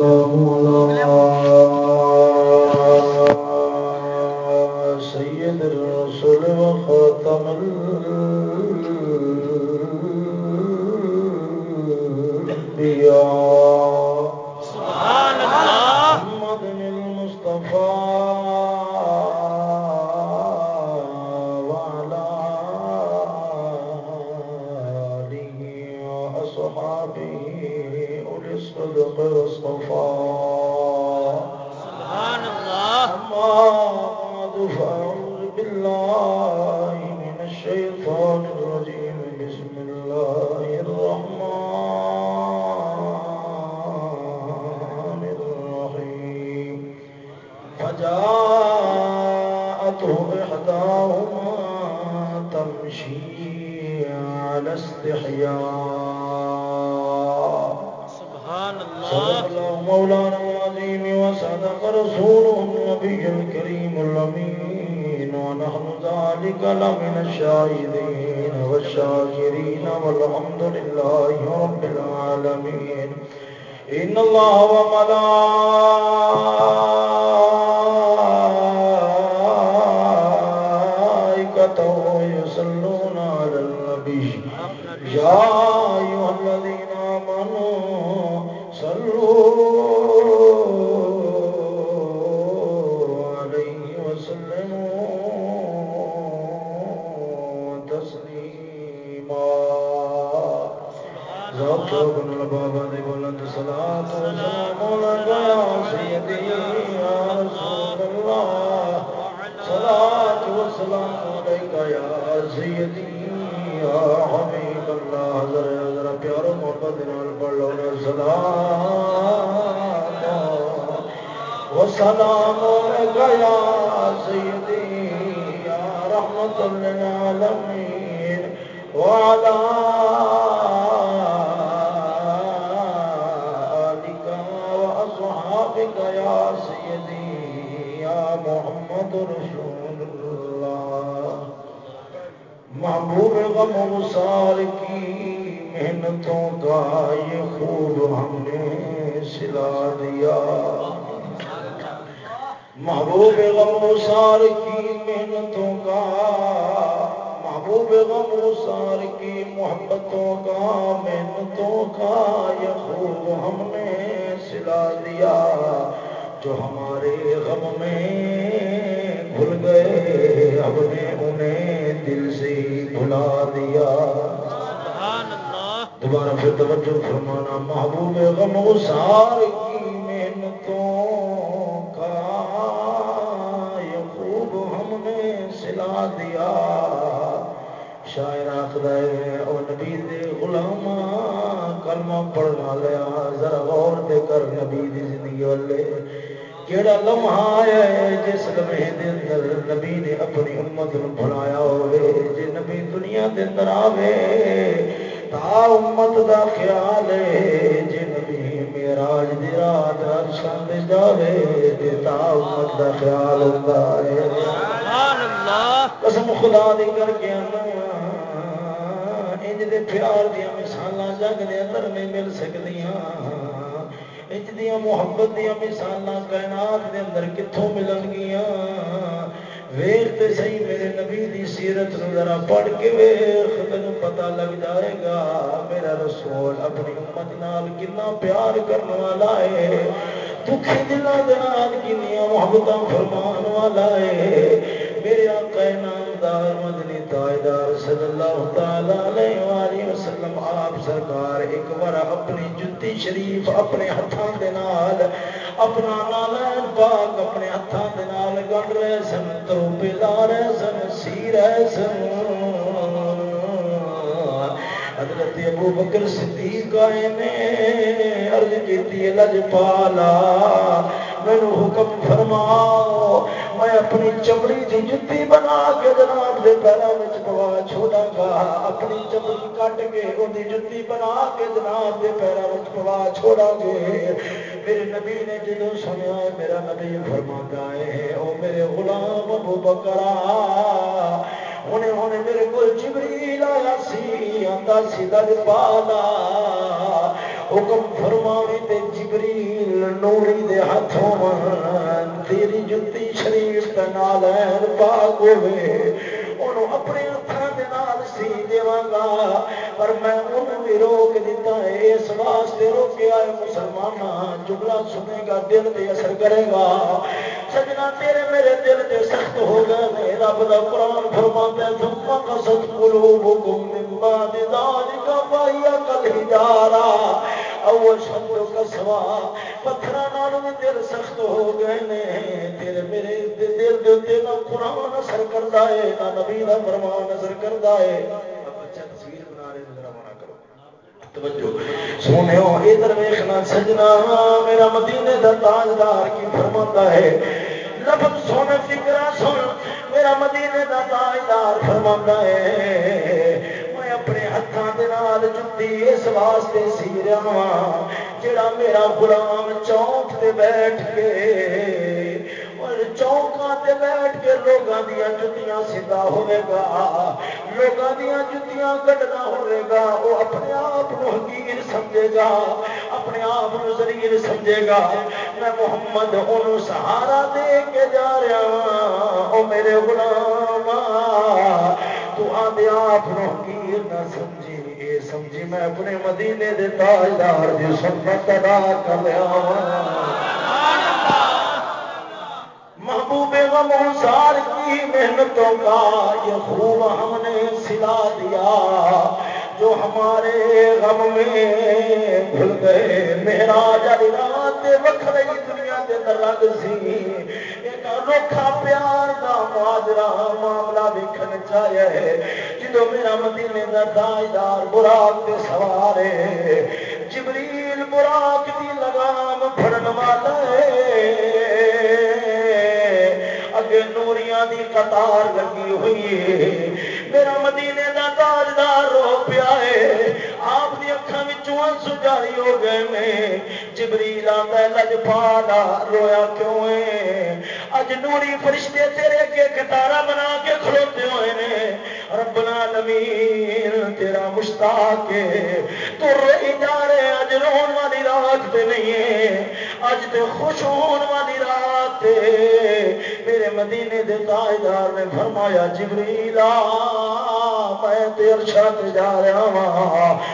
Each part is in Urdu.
والسلام دیا دوبارہ پھر توجہ فرمانا محبوب غم سار کی محنتوں کا یہ خوب ہم نے سلا دیا۔ شاعر آخر ہے او نبی دے غلام کلمہ پڑھنا لیا ذرا غور دے کر نبی دی زندگی والے۔ کیڑا لمحہ ہے جس لمحے دے اندر نبی نے اپنی امت نو بھلایا ہوئے جے نبی دنیا دے اندر آوے تا امت دا خیال ہے جے نبی معراج دی رات عرشاں تے جاوے تے تا امت دا خیال ہوندا ہے۔ سبحان الله قسم خدا دی کر کے انج دے پیار دیا مثالاں جگ دے اندر نہیں مل سکدیاں۔ انج دیا محبت دیا مثالاں کائنات دے اندر کتھوں ملن گیاں؟ ویخ تے صحیح میرے نبی دی سیرت نو ذرا پڑھ کے ویخ تینوں پتہ لگ جائے گا میرا رسول اپنی امت نال کنا پیار کرنے والا ہے دکھی دلوں دے نال کنیاں محبتاں فرمان والا ہے۔ میرے آقا نام نامدار مدنی تاجدار صلی اللہ تعالی علیہ وآلہ وسلم، آپ سرکار ایک بار اپنی جتی شریف اپنے ہاتھوں دے نال، اپنا نالین پاک اپنے ہاتھوں دے نال گن رہے سن، تروپے لا رہے سن، سی رہے سن۔ حضرت ابو بکر صدیق آئے نے، عرض کی لج پالا۔ مینو حکم فرماؤ میں اپنی چمڑی کی جتی بنا کے جناب کے پیروں میں پوا چھوڑا گا۔ اپنی چمڑی کٹ کے وہی جتی بنا کے جناب کے پیروں میں پوا چھوڑا گے۔ میرے نبی نے جدو سنیا میرا نبی فرما ہے وہ میرے غلام ابو بکرا ہنے ہنے میرے کو جبریل آیا سی آتا سی لج پالا حکم فرماوی تے جبریل نوری دے ہاتھوں تیری جتی شریف نالین پاک ہوئے انہوں اپنے ہاتھوں سی گا پر میں انہوں بھی روک دیتا ہے اس واسطے روکیا ہے مسلمان جملہ سنے گا دل دے اثر کرے گا سجنا تیرے میرے دل دے سخت ہو گئے رب دا قرآن فرماتا ہے ثم قصد قلوبكم من بعد ذلك فهي كالحجارة او شد کسوا پتھر نالوں دل سخت ہو گئے نے۔ تیرے میرے دل دے تے نہ قرآن اثر کردا ہے، نہ نبی دا فرمان اثر کردا ہے۔ بچہ اچھا تصویر بنا رہے ذرا منع کرو۔ توجہ۔ سونےو ادھر ویکھنا سجنا، میرا مدینے دا تاجدار کی فرماندا ہے۔ لفظ سن فکرا سن، میرا مدینے دا تاجدار فرماندا ہے۔ اس واسطے سی رہا وا جڑا میرا غلام چوک تے بیٹھ کے، اور چوکاں تے بیٹھ کے لوگوں دیا جتیاں سیدھا ہوئے گا لوگوں دیا جتیاں کٹنا ہوئے گا، وہ اپنے آپ کو حقیر سمجھے گا، اپنے آپ کو زلیل سمجھے گا۔ میں محمد ان سہارا دے کے جا رہا ہاں وہ میرے غلام تو آدھے آپ کو حقیر نہ سمجھی میں اپنے مدینے دے تاجدار دی سنت ادا کر رہا محبوب غم سار کی محنتوں کا یہ خوب ہم نے سلا دیا۔ جو ہمارے غم میں بھول گئے، میرا جاری رات وکھرے دنیا کے رنگ سی۔ انوکھا پیار دا ماجرا معاملہ ویکھن چاہیے جدو میرا مدینے دا تاجدار براق کے سوارے جبریل براق دی لگام پھڑن والا اگے نوریاں دی قطار لگی ہوئی میرا مدینے دا تاجدار رو پیا ہے آپ دی اکھاں وچوں جاری ہو گئے نے جبریل آندا ہے لج پالا رویا کیوں ہے اج نوری فرشتے تیرے کے کتارا بنا کے کھلوتے ہوئے نے ربنا العالمین تیرا مشتاق ہے تو روئی جا رہے اج رون والی رات تے نہیں ہے اج تے خوش ہون والی رات میرے مدینے دے تاجدار نے فرمایا جبریلا میں تے عرشا تے جا رہا ہاں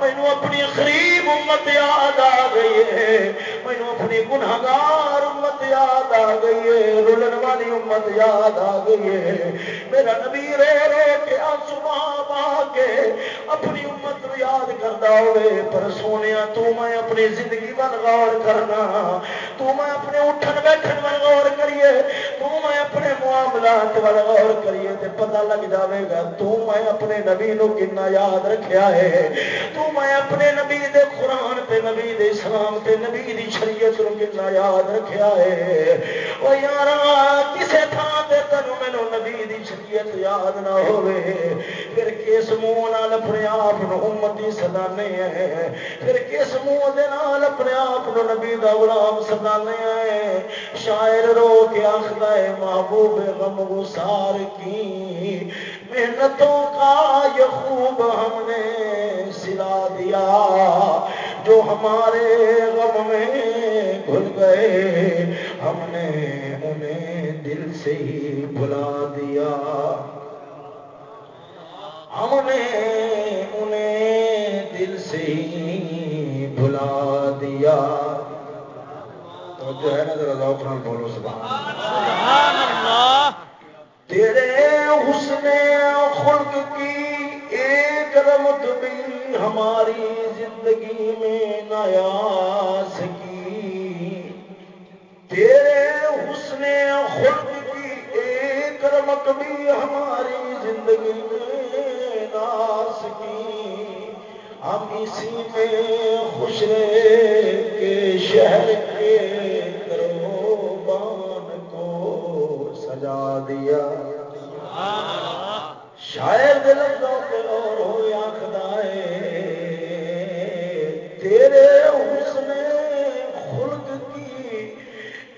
مینو اپنی غریب امت یاد آ گئی ہے۔ مینو اپنی گناہگار امت یاد آ گئی ہے۔ رلن والی امت یاد آ گئی ہے۔ میرا نبی رو رو کے آنسو با کے اپنی امت نو یاد کرتا ہوئے۔ پر سونے تو میں اپنی زندگی وال غور کرنا۔ تو میں اپنے اٹھن بیٹھن وال غور کریے۔ تو میں اپنے معاملات وال غور کریے۔ تے پتہ لگ جاوے گا، تو میں اپنے نبی نو کنا یاد رکھیا ہے۔ تو میں اپنے نبی دے قرآن تے نبی دے اسلام تے نبی دی شریعت نو کنا یاد رکھیا ہے۔ او یار کسے تھان تے تینو مینو نبی دی شریعت یاد نہ ہوے پھر کس منہ نال اپنے آپ امتی سدانے ہیں۔ پھر کس منہ دے نال اپنے آپ نبی دا غلام سدانے ہیں۔ شاعر رو کے آخدا ہے، محبوب غم گسار کی، محنتوں کا یہ خوب ہم نے سلا دیا۔ جو ہمارے غم میں گھل گئے، ہم نے انہیں دل سے ہی بھلا جو ہے نا ذرا ذوق نال بولو سبحان اللہ۔ تیرے حسن خلق کی ایک رمت بھی ہماری زندگی میں نیا سکی تیرے حسن خلق کی ایک رمک بھی ہماری زندگی میں ناس کی۔ ہم اسی میں خوش رہے کے شہر کے سجا دیا۔ شاید دل اور ہوئی آخر تیرے اس نے خلق کی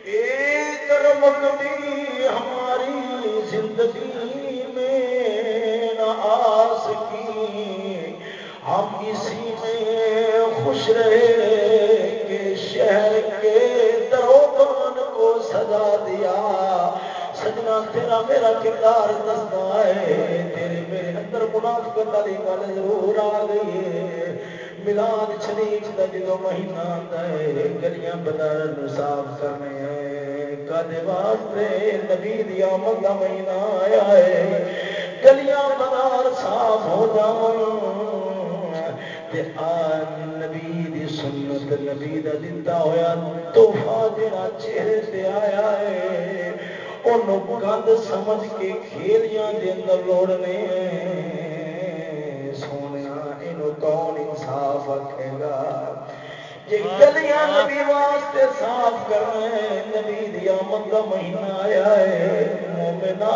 ایک مقدی ہماری زندگی میں نہ آ سکی ہم اسی میں خوش رہے کہ شہر کے دروبان کو سجا دیا۔ تیرا میرا کردار دستا ہے۔ تیرے میرے اندر منافقت والی گل ضرور آ گئی ہے۔ ملاد شریف کا جدو مہینہ آتا ہے، گلیاں بازار صاف کرنے ہیں۔ کد واسطے نبی دی آمد کا مہینہ آیا ہے۔ گلیاں بازار صاف ہو جان نبی دی سنت، نبی دا دتا ہوا توحفہ جڑا چہرے سے آیا ہے۔ انہوں گند سمجھ کے کھیلیاں دے اندر لوڑنے سونے یہ کون انصاف رکھے گا؟ گلیاں نبی واسطے صاف کرنا نبی دی آمد کا مہینہ آیا ہے۔ مومنا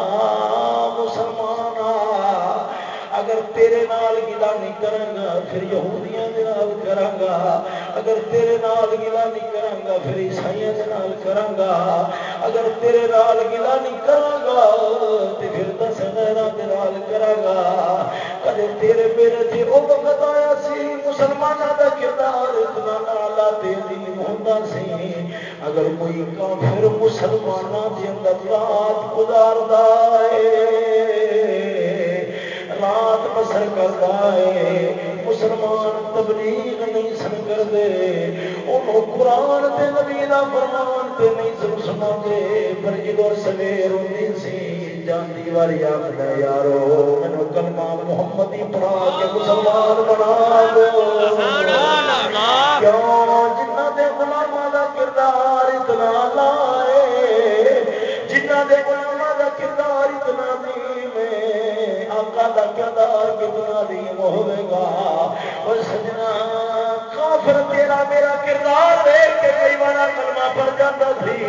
مسلمان اگر تیرے نال گلا نہیں کرا پھر یہودیاں دے نال کرا اگر تیرے نال گلا نہیں کرا گا پھر عیسائیاں دے نال کرا اگر تیرے نال گلا نہیں کرا گا تو پھر دس غیرہ دے نال کرا گا کدے تیرے میرے تھے او وقت آیا سی مسلمانوں دا کردار اتنا نالا تیزی ہوتا سی۔ اگر کوئی کافر مسلمانوں دے اندر رات گزاردا ہے، رات بسر کرتا ہے مسلمان تبلیغ نہیں سن کرتے انہوں قرآن تے نبی دا فرمان تے نہیں سن سنا دے پر جدو سویر ہوتی سی جانتی والی آخر یارو مینو کلمہ محمدی پڑھا کے مسلمان بنا دو۔ کیوں جنہ دے غلامہ دا کردار اتنا لائے جنہ دے غلامہ آقا دا کردار کتنا دیم ہوئے گا۔ اور سجنا کافر تیرا میرا کردار دیکھ کے کئی بار کلمہ پڑ جاتا سی۔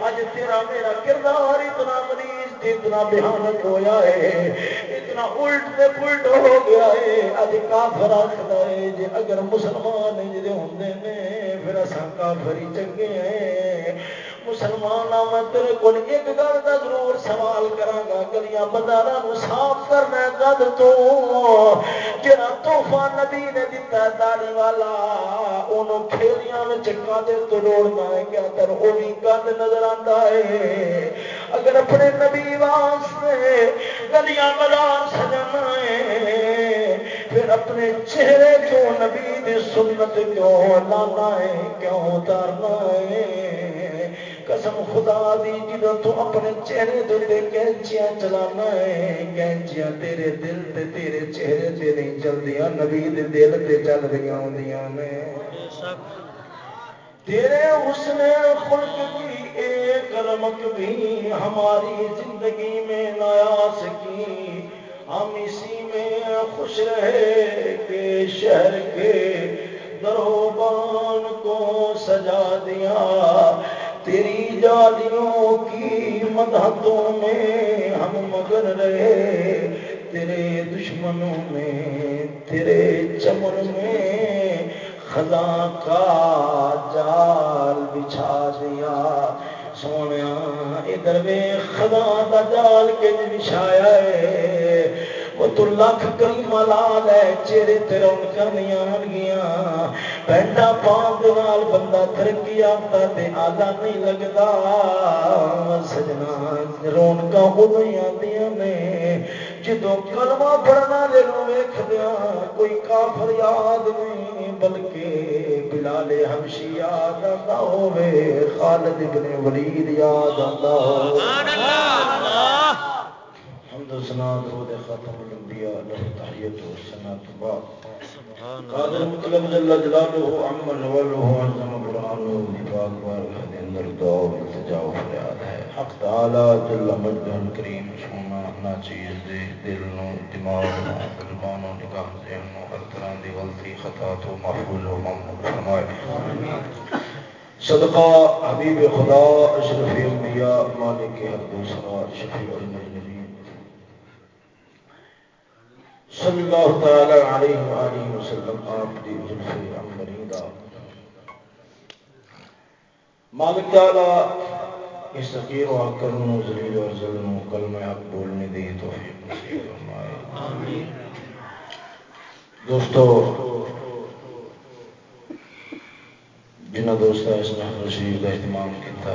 اج تیرا میرا کردار اتنا مریض اتنا بھیانک ہوا ہے، اتنا الٹ سے پلٹ ہو گیا ہے۔ اج کافر آخر ہے جی اگر مسلمان جی ہوں نے، پھر اصا کافری چنگے ہیں۔ مسلمان میں تیرے کو ایک گل کا ضرور سوال کرا گا گلیاں بازار صاف کرنا گد تو؟ جڑا توحفہ نبی نے دتا داری والا انہوں کھیلیاں میں کدے تو روڑنا ہے، کیا تر وہ بھی گند نظر آتا ہے؟ اگر اپنے نبی واسطے گلیاں بازار سجنا ہے، پھر اپنے چہرے تو نبی دی سنت کیوں لانا ہے، کیوں اتارنا ہے؟ قسم خدا دی جدو تو اپنے چہرے دے کینچیاں چلانا ہے، کینچیاں تیرے دل تے تیرے چہرے تے نہیں چلدیاں، نبی دے دل تے چل رہی ہوندیاں نے۔ تیرے حسن خلق کی ایک رمک بھی ہماری زندگی میں نیا سکی ہم اسی میں خوش رہے کہ شہر کے دروبان کو سجا دیا۔ تیری جالیوں کی مدحتوں میں ہم مگر رہے، تیرے دشمنوں میں، تیرے چمن میں خزاں کا جال بچھا دیا۔ سونے ادھر وے خزاں کا جال کج بچھایا ہے۔ وہ تو لکھ کری ملا لے چہرے تے رونق نہیں آن گیا پینٹا پان دے نال بندہ ترقی آفتا تے آلہ نہیں لگتا سجنا رونق ادو ہی آدیاں نے۔ جدو کلمہ پڑھنا دے ویخ دیا کوئی کافر یاد نہیں، بلکہ بلال حبشی یاد آتا ہوے خالد ابن ولید یاد آتا ہو حمد و سنا درود ختم الانبیاء له تحیت و سنات بعد قادر مطلب جل جلالہ عمن ولہ عظم قرآنہ نفاق بارگاہ دے اندر دعا و التجا و فریاد ہے حق تعالی جل مجدہ کریم سونا نہ چیز دے دل نو دماغ نو زبان و نگاہ ذہن نو ہر طرح دی غلطی خطا تو محفوظ و ممنون فرمائے. صدقہ حبیب خدا اشرف انبیاء مالک ہر دوسرا شفیع المجنبین صلی اللہ تعالی علیہ وآلہ وسلم، آپ دی زلف عنبری دا مالک تعالی، اس حقیر و اکرم و ذلیل و ظلم و کلمہ حق بولنے دی توفیق نصیب فرمائے۔ آمین۔ دوستو، جنہ دوستہ اس محفل شریف کا اہتمام کیتا،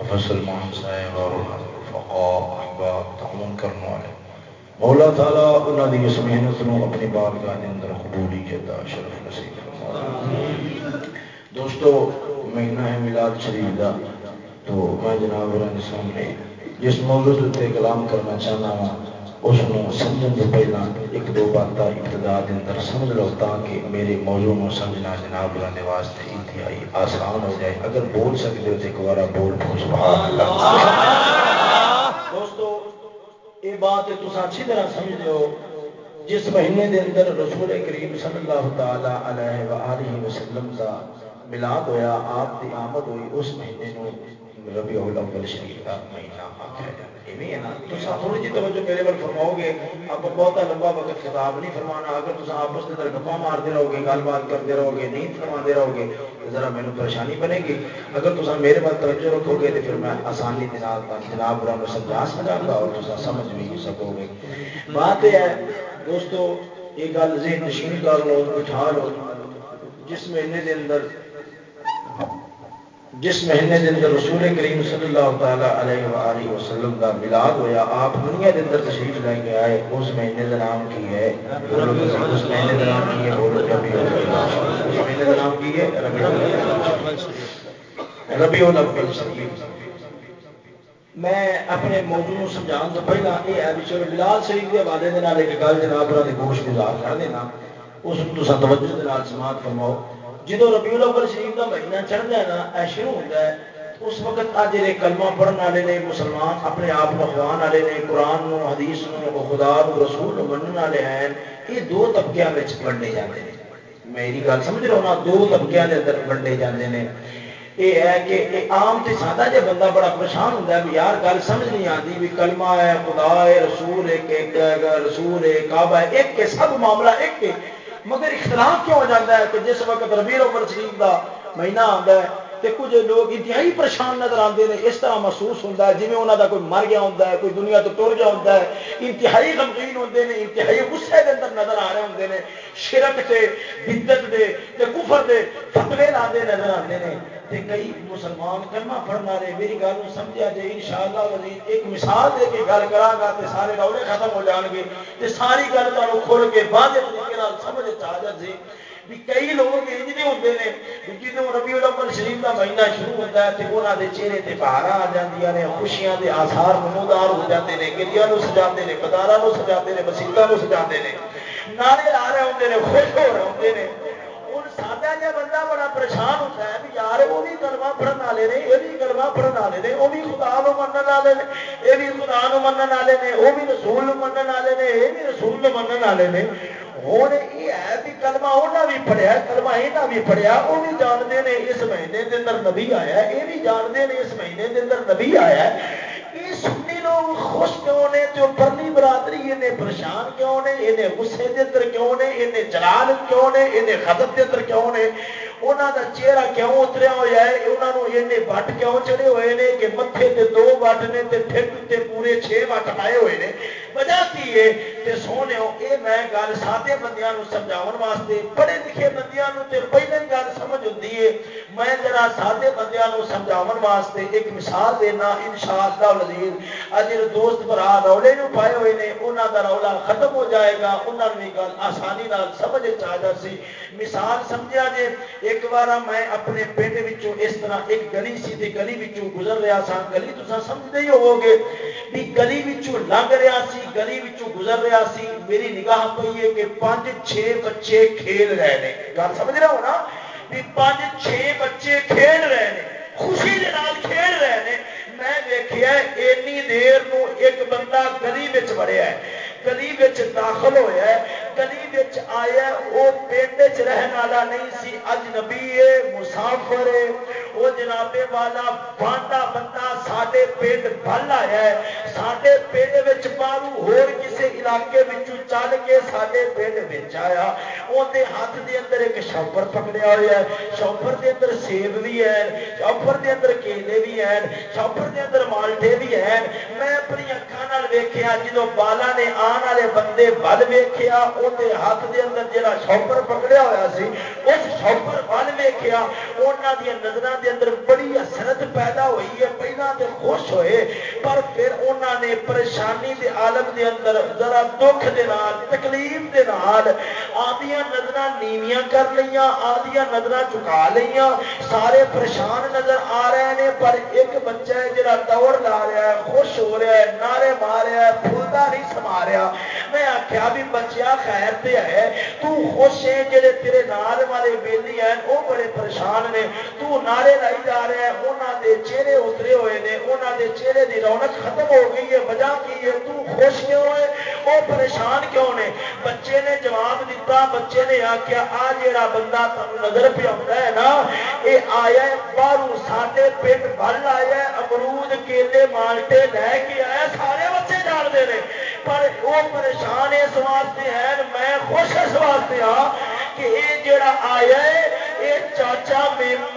حفظ سلمان صاحب اور رفقا احباب تعاون کرنے والے۔ مولا تعالیٰ انہوں کی اس محنت نو اپنی بارگاہ کے اندر قبولی جدا شرف نصیب فرما دوستو، مہینہ ہے میلاد شریف کا تو میں جناب اور سامنے جس موضوع اتنے کلام کرنا چاہنا وا اس سمجھنے سے پہلے ایک دو بات ابتدا کے اندر سمجھ لو تاکہ میرے موضوع کو سمجھنا جناب اللہ واسطے انتہائی آسان ہو جائے۔ اگر بول سکتے ہو تو ایک بار بول پو سبحان دوستو یہ بات تصا اچھی طرح سمجھ لو جس مہینے دے اندر رسول کریم صلی اللہ تعالی علیہ وآلہ وسلم دا ملاد ہویا، آپ دی آمد ہوئی، اس مہینے نو ربیع الاول شریف کا مہینہ آخیا جاتا۔ ایویں ہے نا۔ تو تھوڑی جی توجہ میرے بل فرماؤ گے۔ آپ بہت لمبا وقت خطاب نہیں فرمانا۔ اگر تصا آپس کے اندر گپا مارتے رہو گے گل بات کرتے رہو گے نیند فرما رہو گے، تو ذرا میرے پریشانی بنے گی۔ اگر تصا میرے بل توجہ رکھو گے تو پھر میں آسانی کے ساتھ جناب برا سمجھا سکا گا اور تصا سمجھ بھی سکو گے۔ بات یہ ہے، دوستو، یہ گل ذہن نشین کر لو بٹھا لو۔ جس مہینے کے اندر جس مہینے دن کے رسول کریم صلی اللہ تعالی علیہ وآلہ وسلم کا ملاد ہویا آپ دنیا کے اندر تشریف لے کے آئے، اس مہینے کا نام کی ہے اس مہینے کا نام کی ہے اس مہینے کا نام کی ہے ربی الاول۔ میں اپنے موضوع سمجھان تو پہلا یہ ہے چلو ملاد شریف کے حوالے کے ایک گل جناب گوشت گزار کر دینا اس کو توجہ دے نال سماعت فرماؤ۔ جدو ربی الاول شریف کا مہینہ چڑھتا ہے نا، اے شروع ہوتا ہے، اس وقت آ جڑے کلمہ پڑھن والے نے مسلمان اپنے آپ کو والے نے، قرآن نو، حدیث نو خدا نو، رسول نو منن والے ہیں، یہ دو طبقے ونڈے جاتے ہیں میری گل سمجھ رہا نا، دو طبقے کے اندر ونڈے جاتے ہیں یہ ہے کہ یہ عام سے سادہ جہ بندہ بڑا پریشان ہوتا ہے بھی یار گل سمجھ نہیں آتی بھی کلمہ ہے، خدا ہے، رسول ایک رسول ہے، کعبہ ہے، ایک کے سب معاملہ ایک کے مگر اختلاف کیوں ہو جاتا ہے کہ جس وقت ربیع الاول شریف کا مہینہ آتا ہے تو کچھ جی، لوگ انتہائی پریشان نظر آتے ہیں اس طرح محسوس ہوتا ہے جی انہوں کا کوئی مر گیا ہوتا ہے، کوئی دنیا تو ٹر گیا ہوتا ہے، انتہائی غمگین ہوتے ہیں انتہائی غصے کے اندر نظر آ رہے ہوتے ہیں شرک سے بدت دے، تے کفر دے فتوے لاتے نظر آتے ہیں تے کئی مسلمان کلمہ پڑھنا رہے میری گل سمجھا جائے ان شاء اللہ ایک مثال دے کے گل کرا گا تے سارے رولے ختم ہو جان گے۔ تے ساری گل تمہیں کھول کے بعد طریقے سمجھ آ جائے بھی کئی لوگ انجنے ہوتے ہیں بھی جدو ربی الاول شریف کا مہینہ شروع ہوتا ہے تو انہوں کے چہرے سے باہر آ جاتی نے خوشیاں کے آسار نمودار ہو جاتے ہیں گریا سجا نے بازار سجا نے مسیطا سجا نے نعرے لا رہے ہوتے ہیں خوش ہو رہے ہوتے ہیں سادہ جا بندہ بڑا پریشان ہوتا ہے بھی یار وہ بھی کلمہ پڑھن والے نے یہ بھی کلمہ پڑھن والے نے وہ بھی خدا نو منن والے نے یہ بھی خدا نو منن والے نے وہ بھی رسول نو منن والے نے یہ بھی رسول نو منن والے نے ہوں یہ ہے بھی کلمہ انہیں بھی پڑھیا کلمہ یہاں بھی پڑھیا وہ بھی جانتے ہیں اس مہینے کے اندر نبی آیا یہ بھی جانتے ہیں اس مہینے کے اندر نبی آیا یہ سنی لوگ خوش کیوں نے؟ جو پرلی برادری انہیں پریشان کیوں نے؟ انہیں غصے کے اندر کیوں نے؟ انہیں جلال کیوں نے؟ انہیں خدم کے اندر کیوں نے؟ انہوں کا چہرہ کیوں اتریا ہوا ہے؟ انہوں نے وٹ کیوں چڑے ہوئے ہیں کہ متے تے دو وٹ نے تے تے پورے چھ وٹ پائے ہوئے ہیں وجہ کی ہے؟ تے سونے یہ میں گل سادے بندیاں سمجھا واسطے، پڑھے لکھے بندیاں تے پہلے گل سمجھ ہوتی ہے۔ میں ذرا سادے بندیاں سمجھا واسطے ایک مثال دینا ان شاء اللہ لذیذ اج دوست برا رولے نو پائے ہوئے نے انہوں کا رولا ختم ہو جائے گا۔ انہوں نے گل آسانی نال سمجھ آ جاتی مثال سمجھا جے، ایک بار میں اپنے پنڈ اس طرح ایک گلی سی تے گلی گزر رہا سا گلی تو سمجھتے ہی ہوو گے بھی گلی لنگ رہا سی، گلی گزر رہا سی۔ میری نگاہ پی ہے کہ پانچ چھ بچے کھیل رہے ہیں گل سمجھ رہا ہو نا؟ بھی پانچ چھ بچے کھیل رہے ہیں خوشی کے نال کھیل رہے ہیں میں دیکھا اینی دیر نو ایک بندہ گلی بڑیا ہے۔ گلی داخل ہوا ہے، گلی آیا وہ پنڈ چ رہن والا نہیں سی، اجنبی ہے، مسافر ہے۔ وہ جنابے والا بانڈا بندہ سڈے پنڈ بل آیا ہے سڈے پنڈ باہر ہور کسے علاقے چل کے سڈے پنڈ آیا۔ اندر ہاتھ دے اندر ایک شاپر پکڑیا ہوا ہے شاپر دے اندر سیب بھی ہے شاپر دے اندر کیلے بھی ہیں شاپر دے اندر مالٹے بھی ہیں۔ میں اپنی اکھان ویخیا جدو بالا نے آ آن والے بندے بل ویخیا اندر ہاتھ دے اندر جڑا شوپر پکڑیا ہوا سی، اس شوپر ول ویکیا انہوں دیا نظر دے اندر بڑی حسرت پیدا ہوئی ہے پہلے تو خوش ہوئے، پر پھر انہوں نے پریشانی دے عالم دے اندر ذرا دکھ دے نال، تکلیف دے نال آدیاں نظر نیویاں کر لیا آدیاں نظر چکا لیا سارے پریشان نظر آ رہے ہیں پر ایک بچہ ہے جڑا دوڑ لا رہا ہے، خوش ہو رہا ہے، نعرے مار رہا ہے پھولتا نہیں سما رہا میں آخیا بھی بچیا خیر تے ہے۔ تو خوش ہے جڑے تیرے نال والے بیلی ہیں وہ بڑے پریشان نے۔ تو نعرے لائی جا رہے ہیں انہوں دے چہرے اترے ہوئے نے۔ انہوں دے چہرے دی رونق ختم ہو گئی ہے، وجہ کی ہے؟ تو خوش کیوں ہے؟ وہ پریشان کیوں نے؟ بچے نے جواب دیتا بچے نے آخیا آ جڑا بندہ تمہیں نظر پہ آتا ہے نا یہ آیا باہر ساڈے پنڈ بل آیا امرود کیلے مالٹے لے کے آیا سارے بچے جانتے ہیں پر وہ پریشان اس واسطے ہے میں خوش اس واسطے ہاں کہ یہ جڑا آیا ہے، یہ چاچا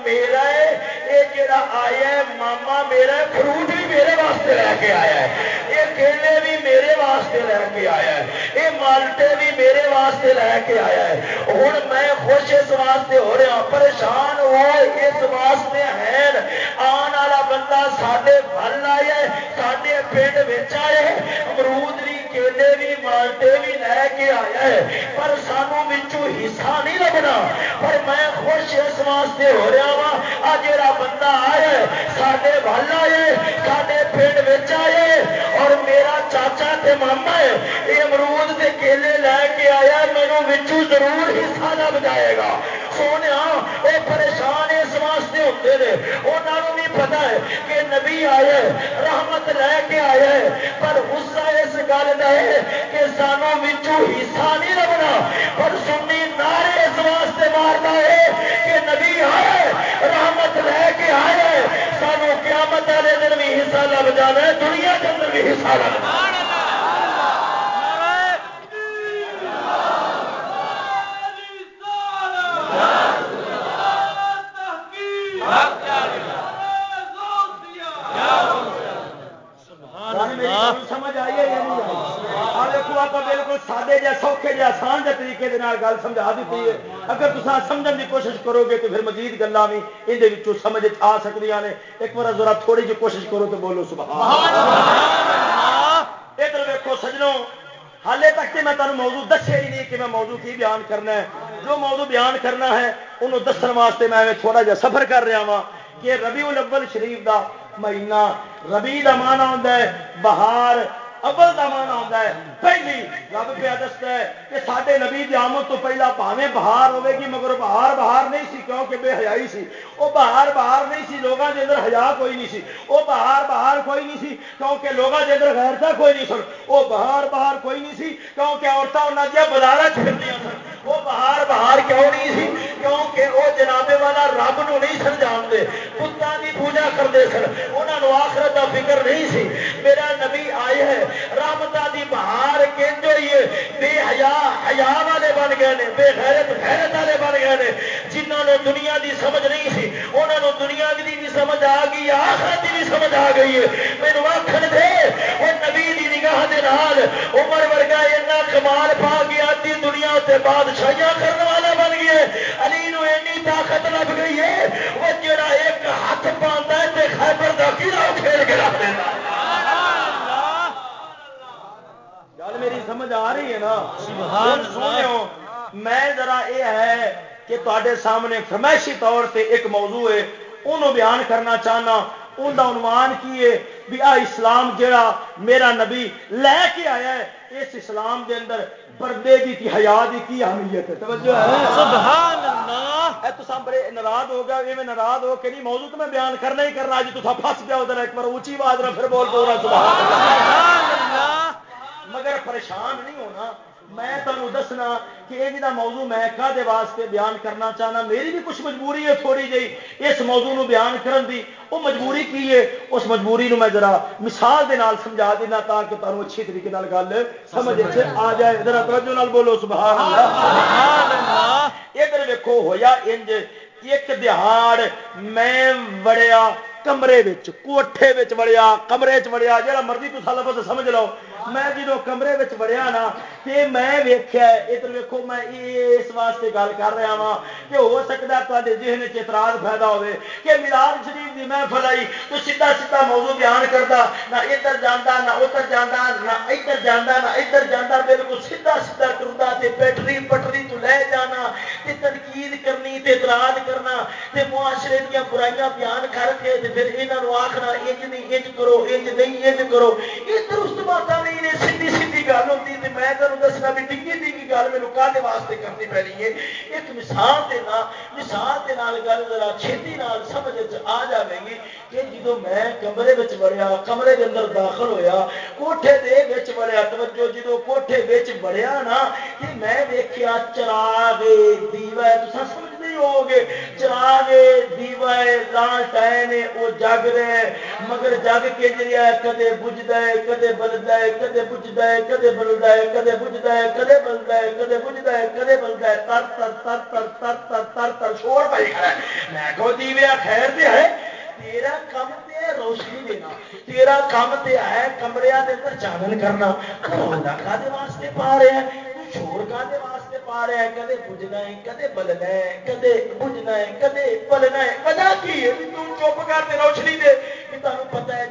میرا ہے، یہ جڑا آیا ہے، ماما میرا ہے، فروٹ بھی میرے واسطے لے کے آیا ہے، یہ کیلے بھی میرے واسطے لے کے آیا ہے، یہ مالٹے بھی میرے واسطے لے کے آیا ہے۔ ہوں میں خوش اس واسطے ہو رہا پریشان ہو اس واسطے ہے آن والا بندہ سارے سڈے بل آئے سڈے پنڈ آئے امرود بھی کیلے بھی مالٹے بھی لے کے آیا ہے، پر سانو حصہ نہیں لگنا پر میں خوش اس واسطے ہو رہا وا آ جا بندہ آئے سڈے ول آئے سڈے پنڈ آئے اور میرا چاچا تے ماما ہے، یہ امرود کے کیلے لے کے آیا مینو ضرور حصہ لگ جائے گا۔ سونے ہاں، وہ پریشان اس واسطے ہوتے ہیں۔ انہوں بھی پتا ہے کہ نبی آئے رحمت لے کے آئے پر غصہ اس گل کا ہے کہ سانوں حصہ نہیں لگنا پر سنی نعرے اس واسطے مارتا ہے کہ نبی آئے رحمت لے کے آئے سانو قیامت والے دن بھی حصہ لگ جانا دنیا کے اندر بھی حصہ لگ جانا سمجھ آئی ہے یا نہیں دیکھو آپ بالکل سادے جا سوکھے جا آسان جا طریقے گل سمجھا دیتی ہے اگر تصا سمجھنے کی کوشش کرو گے تو پھر مزید گلیں بھی یہ سمجھ آ سکتی ہیں ایک بار ذرا تھوڑی جی کوشش کرو تو بولو سبحان ادھر ویکو سجنوں حالے تک کہ میں تمہیں موضوع دسے ہی نہیں کہ میں موضوع کی بیان کرنا ہے۔ جو موضوع بیان کرنا ہے انہوں دسن واسطے میں تھوڑا جا سفر کر رہا ہاں کہ ربیع الاول شریف دا مہینہ ربی کا مان ہوتا ہے بہار ابل کا مان آتا ہے، پہلی رب پیا دستا ہے کہ سارے نبی کی آمد تو پہلا پاوے بہار ہوے گی، مگر بہار بہار نہیں سی، کیونکہ بے حیائی سی۔ وہ بہار بہار نہیں سی لوگوں کے اندر ہزار کوئی نہیں سی۔ وہ بہار بہار کوئی نہیں سی، کیونکہ لوگوں کے اندر غیرتا کوئی نہیں سن۔ وہ بہار بہار کوئی نہیں سی، کیونکہ عورتیں انہوں دیا بازار چڑھتی سن۔ وہ بہار بہار کیوں نہیں سی؟ کیونکہ وہ جنابے والا رب نو نہیں سن جانتے پتہ کی پوجا کرتے سن۔ انہوں آخرت کا فکر نہیں سی۔ میرا نبی آئے ہے حیا والے بن گئے نے، بے غیرت غیرت والے بن گئے نے جنہوں نے دنیا دی سمجھ نہیں سی انہوں نے دنیا دی بھی سمجھ آ گئی آخرت دی بھی سمجھ آ گئی ہے۔ مینو آخر دے وہ نبی دی نگاہ دے نال عمر ورگا اینا کمال پا گیا تی دنیا تے بادشاہیاں کرنے والا بن گیا علی نو اینی طاقت لگ گئی ہے وہ جڑا ایک ہاتھ پاتا ہے تے خیبر دا کیڑا کھیل کے رکھ دیتا گل میری سمجھ آ رہی ہے نا؟ سبحان اللہ۔ میں ذرا یہ ہے کہ تے سامنے فرمائشی طور سے ایک موضوع ہے انہوں بیان کرنا چاہنا۔ ان کا عنوان کی ہے بھی آ اسلام جڑا میرا نبی لے کے آیا ہے اس اسلام دے اندر پردے کی کی حیا کی کی اہمیت ہے۔ توجہ ہے؟ سبحان اللہ۔ اے تو سام بڑے ناراض ہو گیا یہ میں ناراض ہو کہ نہیں موضوع تو میں بیان کرنا ہی کرنا جی تو پھس گیا ادھر ایک بار اونچی آواز نہ پھر بول دو سبحان اللہ۔ مگر پریشان نہیں ہونا۔ میں تمہیں دسنا کہ یہ موضوع میں کا دے واسطے بیان کرنا چاہنا میری بھی کچھ مجبوری ہے تھوڑی جی اس موضوع نو بیان کرن دی وہ مجبوری کی ہے؟ اس مجبوری نو میں ذرا مثال دے نال سمجھا دینا تاکہ تمہیں اچھی طریقے گل سمجھ آ جائے۔ ذرا توجہ نال بولو سبحان اللہ۔ ادھر ویکو ہویا انج ایک دہاڑ میں وڑیا کمرے کوٹھے وڑیا کمرے چ وڑیا جا مرضی تو لفظ سمجھ لو۔ میں جدو کمرے وڑیا نا تے میں ویخیا ادھر ویکو میں اس واسطے گل کر رہا وا کہ ہو سکتا ہے تے ذہن چتراج پیدا ہوے کہ ملاد شریف کی محفل آئی تو سیدھا سیدھا موضوع بیان کرتا نہ ادھر جانا نہ ادھر جانا نہ ادھر جانا نہ ادھر جانا بالکل سیدھا سیدھا ٹرتا تے پیٹری پٹری تو لے جانا تے تنقید کرنی تے اعتراض کرنا تے معاشرے دیا برائیاں بیان کر کے تے پھر یہاں آخنا انج نہیں، انج کرو، انج نہیں، انج کرو۔ یہ درست باتیں نہیں نے سیدھی سیدھی گل ہوتی تے میں تمہیں دسنا بھی ڈگی ڈگی گل میرے کالے واسطے کرنی پینی ہے۔ ایک مثال دے نا مثال دے نال گل ذرا چھتی نال سمجھ آ جائے گی کہ جدو میں کمرے میں وڑیا کمرے کے اندر داخل ہویا، کوٹھے دے وچ وڑیا توجہ جدو کوٹھے وچ وڑیا نا تے میں ویکھیا چراغ دیوا تساں سمجھدے ہو گے چراغ دیوا لالٹین او جگ رہے مگر جگ کے جریا کدے بجھدا ہے، کدے بلدا ہے، کدے بجھدا ہے، کدے بلدا ہے، کدے بجھدا ہے، کدے بلدا ہے، کدے بجھدا ہے، کدے بلدا ہے۔ تر تر تر تر تر تر تر تر شور پائی کھڑا ہے۔ میں کہو دیویا خیر تے ہے۔ تیرا کم تے روشنی دینا تیرا کم تے ہے کمرے دے اندر چانن کرنا۔ تو کا دے واسطے پا رہے ہیں؟ شور کا دے واسطے پارے، کدے بجنا ہے، کدے بلنا ہے، کدے بجنا ہے، کدے بلنا ہے وجہ کی ہے؟ تم چپ کر دے روشنی دے۔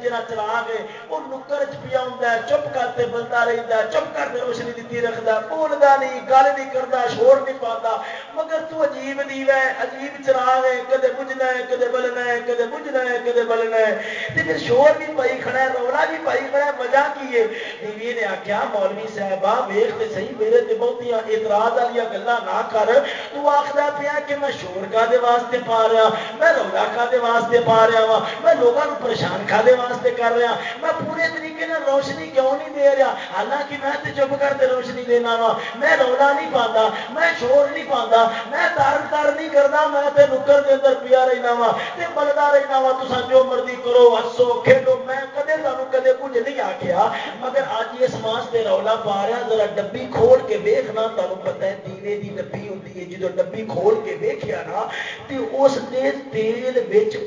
کہ تمہیں ہے جہاں چراغ ہے وہ نکر چ پیا ہوں چپ کرتے بلتا رہتا چپ کرتے روشنی دیتی رکھتا بولتا نہیں، گل نہیں کرتا شور نہیں پاتا۔ مگر تو عجیب دیو ہے عجیب چراغ ہے، کدے بجنا ہے، کدے بلنا ہے، کدے بجنا ہے، کدے بلنا ہے۔ تو پھر شور بھی پائی کھڑا ہے رولا بھی پائی کھڑا ہے، وجہ کی ہے؟ دیوی نے آخیا مولوی صاحبہ ویخ تے صحیح، میرے تے بہت اعتراض والی گلا نہ کر۔ تو آخر پیا کہ میں شور کا دے واسطے پا رہا، میں رولا کا دے واسطے پا رہا وا میں لوگوں کو پریشان کا دے واسطے کر رہا۔ میں پورے طریقے سے روشنی کیوں نہیں دے رہا؟ حالانکہ میں تے چپ کر کے روشنی دینا وا ہاں۔ میں رولا نہیں پاتا میں شور نہیں پاتا میں تر تر نہیں کرتا میں تے نکر کے اندر پیا رہنا وا تے بلدا رہنا وا۔ تو جو مرضی کرو، ہسو کھیلو میں کدے تمہیں کدے کچھ نہیں آخیا مگر اج اس واسطے رولا پا رہا۔ ذرا ڈبی کھول کے ویخنا تمہیں پتا ہے دیوے دی ڈبی ہوتی ہے۔ جدو ڈبی کھول کے ویخیا نا تو اس دے تیل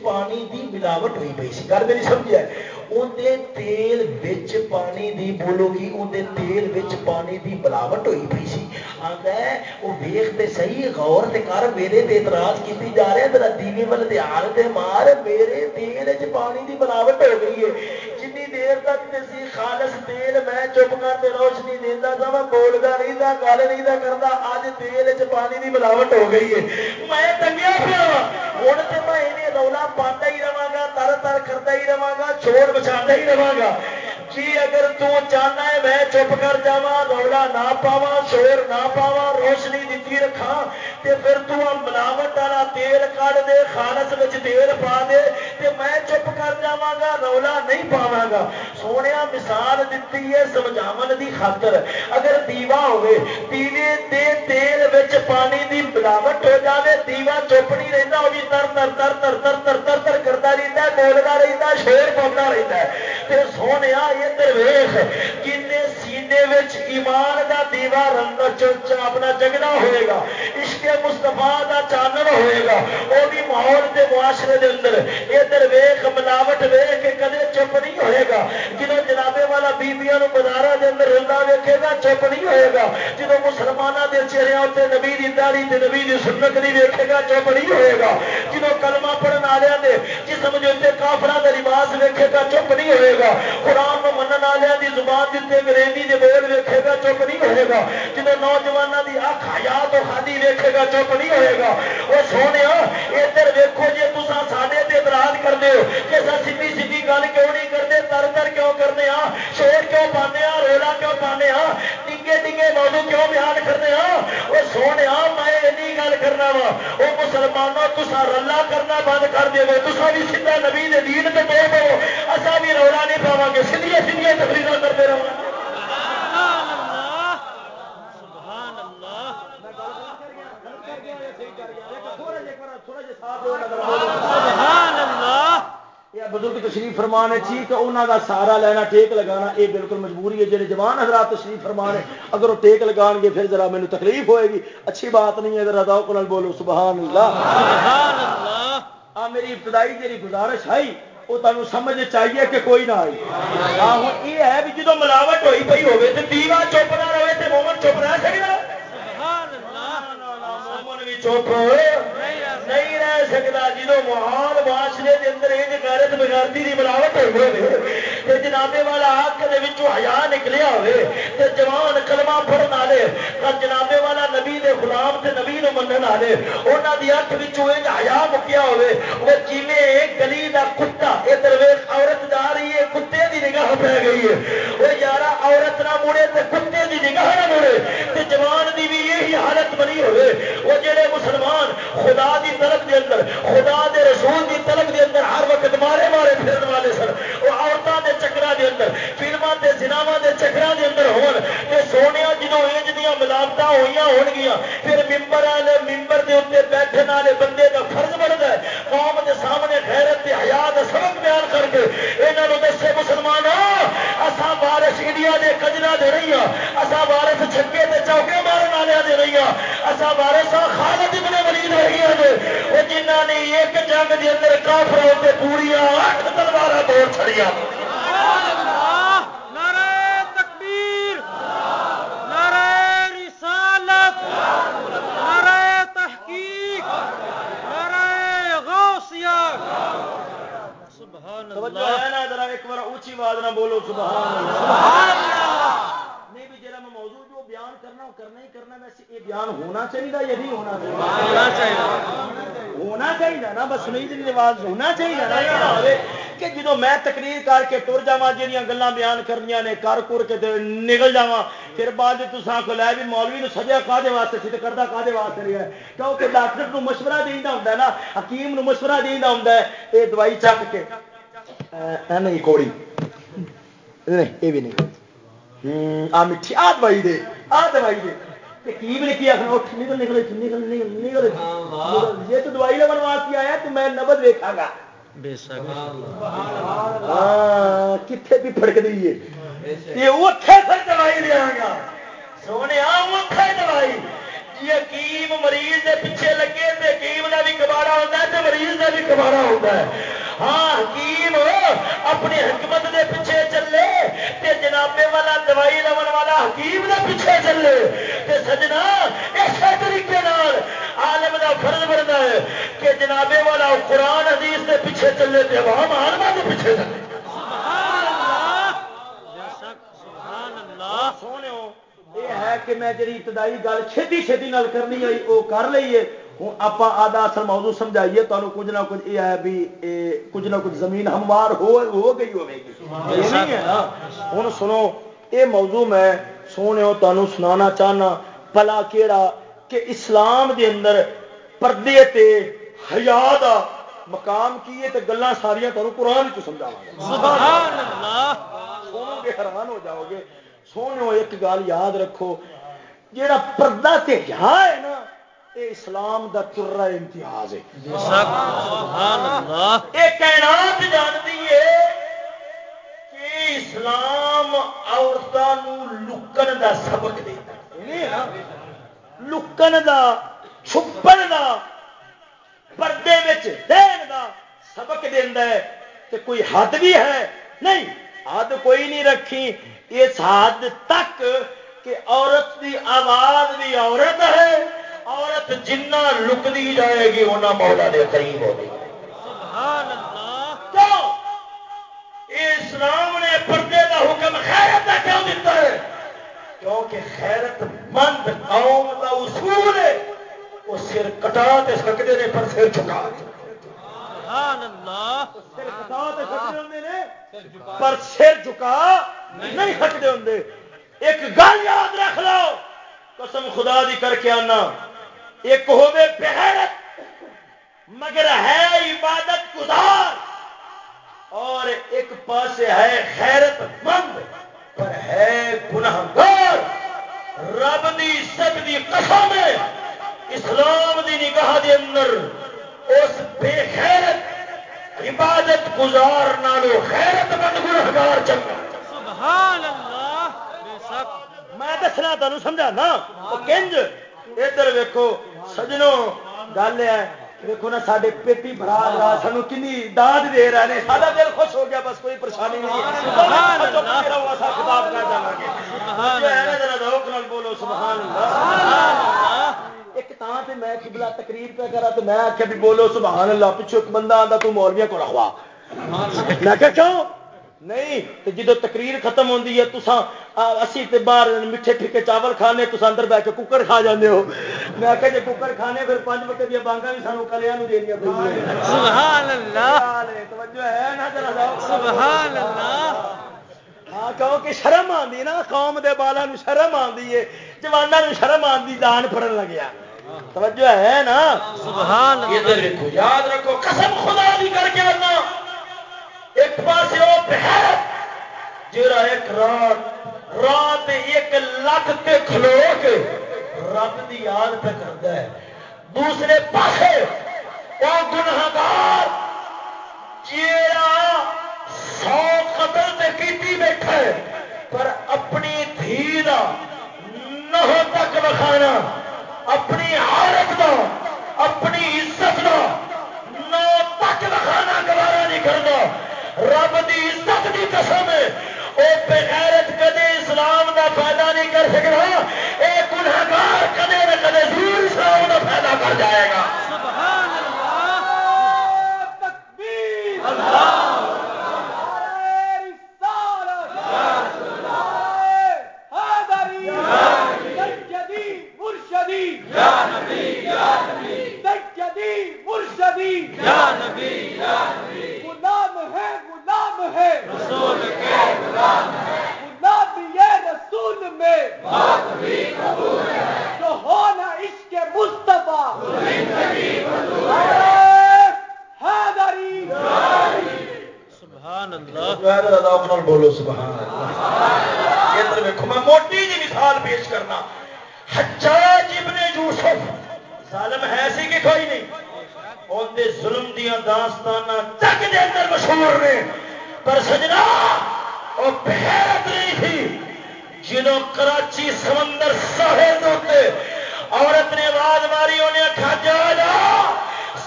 پانی دی ملاوٹ ہوئی پی سی۔ گل میری سمجھ اندر تیل وچ پانی دی بولو گی اندر تیل وچ پانی دی ملاوٹ ہوئی پی سی آتا ہے وہ ویختے صحیح غور تے کر میرے تے اعتراض کیتی جا رہے ہیں تیرا دیوی ول دھیان تے مار میرے تیل وچ پانی دی ملاوٹ ہو گئی ہے دیر تک تے خالص تیل میں چپ کر کے روشنی دینا سا میں بولتا نہیں تھا گل نہیں تھا کرتا اج تیل چ پانی دی ملاوٹ ہو گئی ہے۔ میں تنگیا پیا ہوں تو میں رولا پاتا ہی رہا گا، تر تر کرتا ہی رہا گا، چھوڑ بچا ہی رہا گا۔ جی اگر تو چاہنا ہے میں چپ کر جا رولا نہ پاوا شور نہ پاوا روشنی دیتی رکھا تے پھر تو ملاوٹ والا تیل کٹ دے، خالص وچ تیل پا دے، تے میں چپ کر جا رولا نہیں پاوا گا۔ سونے مثال دیتی ہے سمجھاو دی خاطر۔ اگر دیوا ہوے دیوے دے تیل وچ پانی دی ملاوٹ ہو جائے دیوا چپ نہیں رہندا وہ بھی تر تر تر تر تر تر تر کرتا رہندا، بولدا رہندا، شور پاوندا رہندا۔ تے سونے ادھر ویخ کن سینے وچ ایمان دا دیوا رنگ اپنا جگنا ہوئے گا۔ عشق مستفا دا چانن ہوئے گا۔ وہ بھی ماحول کے معاشرے دے اندر ادھر ویخ ملاوٹ ویخ کے کدے چپ نہیں ہوئے گا۔ جدو جنابے والا بیبیاں بازار دے اندر رندا ویکھے گا، چپ نہیں ہوئے گا۔ جدو مسلمانوں کے چہرے اتنے نبی دی داڑی تے نبی دی سنت نہیں ویکھے گا، چپ نہیں ہوئے گا۔ جدو کلمہ پڑھن والے دے جسم جو اتنے کا لباس ویکھے گا، چپ نہیں ہوئے گا۔ قرآن کو منع والے دی زبان دیتے انگریزی دے بول ویکھے گا، چپ نہیں ہوئے گا۔ جدو نوجوانوں دی اکھ حیا تو خالی ویکھے گا، چپ نہیں ہوئے گا۔ وہ سونے ادھر ویکو جی تصا سڈے تے اعتراض کرتے ہو کہ اصا سی سی گل کیوں نہیں کرتے، تر تر کیوں کرنے ہاں شور کیوں پانے ہاں رولا کیوں پانے ہاں ڈنگے ڈنگے موضوع کیوں بیان کرنے ہاں؟ وہ سونے میں کرنا وا۔ وہ مسلمانوں تسا رلا کرنا بند کر دے تسا بھی سیدھا نبی دین تے بول پو۔ اصا بھی رولا نہیں پاوا گے۔ سیدھیا سیدھیا تقریر کرتے رہو۔ بزرگ تشریف فرمان ٹھیک ہے انہوں کا سہارا لینا ٹیک لگانا یہ بالکل مجبوری ہے جی جوان حضرات تشریف فرمان ہے اگر وہ ٹیک لگا گے پھر ذرا مینو تکلیف ہوئے گی۔ اچھی بات نہیں ہے ذرا کو بولو سبحان اللہ۔ آ میری ابتدائی جی گزارش آئی وہ تمہیں سمجھ چاہیے کہ کوئی نہ آئی۔ ہوں یہ ہے بھی جدو ملاوٹ ہوئی پی ہوے تو دیوا چپ نہ رہے تو مومن چپ رہ سکتا مومن بھی چپ نہیں رہ سکتا جدو محال معاشرے کے اندر ایک غیرت بغیرتی کی ملاوٹ ہوئی ہوئے جنابے والا آگ کے ہیا نکلیا ہوئے تے جوان کلمہ پڑھن والے جنابے والا نبی دے غلام تے نبی نو منن والے انہاں دی اکھ وچوں اے حیا مکیا ہوئے او جویں ایک گلی دا کتا ادھر ویکھ عورت جا رہی ہے کتے دی نگاہ پہ گئی ہے او یارا عورت نہ مڑے تے کتے دی نگاہ نہ مڑے تے جوان دی بھی یہی حالت بنی ہوئے او جڑے مسلمان خدا دی طرف دے اندر خدا دے رسول دی طرف دے اندر ہر وقت مارے مارے پھرن والے سن او عورتاں دے چکراں دے اندر، فلماں تے سناواں دے چکراں دے اندر ہون، تے سونے جدو انج دیاں ملاوٹ ہوئی ہون گیا پھر ممبر والے ممبر دے اتنے بیٹھنے والے بندے کا فرض بنتا ہے، قوم کے سامنے خیرت حیا کا سبق بیان کر کے یہاں دسے مسلمان اصا بارش انڈیا کے کجرا دے رہی ہوں اصا بارش چھکے تے چوکے مارن والے دے رہی ہوں اصا بارش خالد ابن ولید رہی ہوں وہ جنہ نے ایک جنگ کے اندر کافر پوریا اٹھ تلوارا دور چھڑیاں۔ ایک بار اونچی آواز نہ بولو سبحان نہیں بھی جا میں موضوع جو بیان کرنا کرنا ہی کرنا ویسے یہ بیان ہونا چاہیے یا نہیں ہونا چاہیے؟ ہونا چاہیے نا۔ بس جی آواز ہونا چاہیے کہ جدو میں تقریر کر کے تر جا جہاں گلیں بیان کرنی نے کر کر کے نکل جا پھر بعد کو لے بھی مولوی نے سجا کھے واسطے سی کرتا کھے واسطے رہا ہے۔ کیونکہ ڈاکٹر کو مشورہ دینا ہوں نا حکیم مشورہ دینا ہوں یہ دوائی چک کے۔ نہیں کوڑی۔ نہیں یہ بھی نہیں۔ آ میٹھی آ دوائی دے۔ آ دوائی دے کی لکھی آخر اٹھ نکل نکل نکل نکل نکل جی تو دوائی لگن واسطے آیا تو میں نبد ویکا گا کتنے بھی پھڑک دی ہے یہ اتے پھر دوائی دیا گا سونے دوائی مریض دے پیچھے لگے تو حکیم کا بھی کباڑا ہوتا ہے تو مریض کا بھی کباڑا ہوتا ہے ہاں حکیم اپنی حکمت دے پیچھے چلے تے جنابے والا دوائی لون والا حکیم دے پیچھے چلے تے سجنا اسی طریقے عالم دا فرض بنتا ہے کہ جنابے والا قرآن حدیث دے پیچھے چلے تے عوام عالمہ دے پیچھے چلے۔ سونے یہ ہے کہ میں جی ابتدائی گل چھتی چھتی نال کرنی آئی وہ کر لیے ہوں آپ آدھا اصل موضوع سمجھائیے تمہیں کچھ نہ کچھ یہ ہے بھی کچھ نہ کچھ زمین ہموار ہو ہو گئی ہوے گی۔ نہیں ہے۔ نا ہوں سنو یہ موضوع میں سونے تمہیں سنا چاہنا پلا کیڑا کہ اسلام دے اندر پردے تے حیا دا مقام کی ہے تو گلان ساریا تمہیں قرآن چ سمجھا سنو گے حیران ہو جاؤ گے۔ سونے ایک گل یاد رکھو جیڑا پردہ تے حیا ہے نا یہ اسلام دا ترا امتیاز ہے۔ یہ کائنات جانتی ہے کہ اسلام عورتوں لکن دا سبق دیتا لکن دا چھپن دا پردے دین دا سبق دینا ہے۔ کہ کوئی حد بھی ہے۔ نہیں حد کوئی نہیں رکھی۔ اس حد تک کہ عورت دی آواز بھی عورت ہے۔ عورت جنہ لکتی جائے گی انہیں مولا دے قریب ہو گئی۔ اسلام نے پردے کا حکم خیرت کا کیوں دیتا ہے؟ کیونکہ خیرت مند قوم کا اصول ہے وہ سر کٹا تے سکتے ہیں پر سر چکا پر سر چکا نہیں سکتے ہوں ایک گل یاد رکھ لو قسم خدا دی کر کے آنا۔ ایک بغیرت مگر ہے عبادت گزار اور ایک پاس ہے خیرت مند پر ہے گناہگار۔ رب دی سب دی قسم ہے اسلام دی نگاہ دے اندر اس بے خیرت عبادت گزار نالو خیرت مند گناہگار چنگا۔ سبحان اللہ میں دسنا تمہیں سمجھا نا کنج ادھر ویکو سجنوں گل ہے دیکھو نا سارے پیٹی رہا سانو کنی داد دے رہے ہیں سارا دل خوش ہو گیا بس کوئی پریشانی نہیں بولو سبحان ایک تھان میں کبلا تقریر پہ کرا تو میں آخیا بھی بولو سبحان اللہ پچھو ایک بندہ آتا تو مولویا کو رکھوا۔ میں کہ کیوں؟ نہیں تو جدو تقریر ختم ہوتی ہے تو اسی تے باہر میٹھے پھیکے چاول کھانے تو اندر بہ کے ککڑ کھا جانے ہو۔ میں کہ جی ککڑ کھانے پھر پانچ بکے دیا بانگا بھی سانو کلیا دینیا سبحان اللہ۔ توجہ ہے نا سبحان اللہ۔ ہاں کیونکہ شرم آتی نا قوم دے بالا شرم آتی ہے جوانوں شرم آتی دان پڑن لگیا۔ توجہ ہے نا؟ سبحان اللہ۔ یاد رکھو قسم خدا دی کر کے آنا ایک پاس جڑا ایک رات رات ایک لکھ تے کھلو کے رب دی یاد پہ کرتا ہے۔ دوسرے پاس وہ گنہگار جیڑا سو قتل تے کیتی بیٹھا ہے، پر اپنی دھی دا نہ تک بکھانا اپنی عورت دا، اپنی عزت دا نو تک بکھانا گوارا نہیں کرنا رب دی عزت دی قسم ہے وہ بغیرت کدے اسلام دا فائدہ نہیں کر سکتا یہ گنہگار کدے نہ کدے ضرور اسلام دا فائدہ کر جائے گا سبحان اللہ تکبیر اللہ مرشدی یا نبی یا نبی ہے غلام ہے۔ رسول کے غلام ہے۔ غلام یہ رسول میں۔ بات بھی قبول ہے۔ جو ہونا عشق مصطفیٰ۔ حیدری سبحان اللہ۔ بولو سبحان اللہ۔ ادھر دیکھو میں موٹی جی مثال پیش کرنا۔ حجاج ابن یوسف ظالم ہے سی کہ کوئی نہیں۔ اندر ظلم دیا داستان چک دے اندر مشہور نے۔ پر سجنا وہ بہت نہیں تھی جنہوں کراچی سمندر ساحل ہوتے عورت نے آواز ماری، انہیں آخا جا۔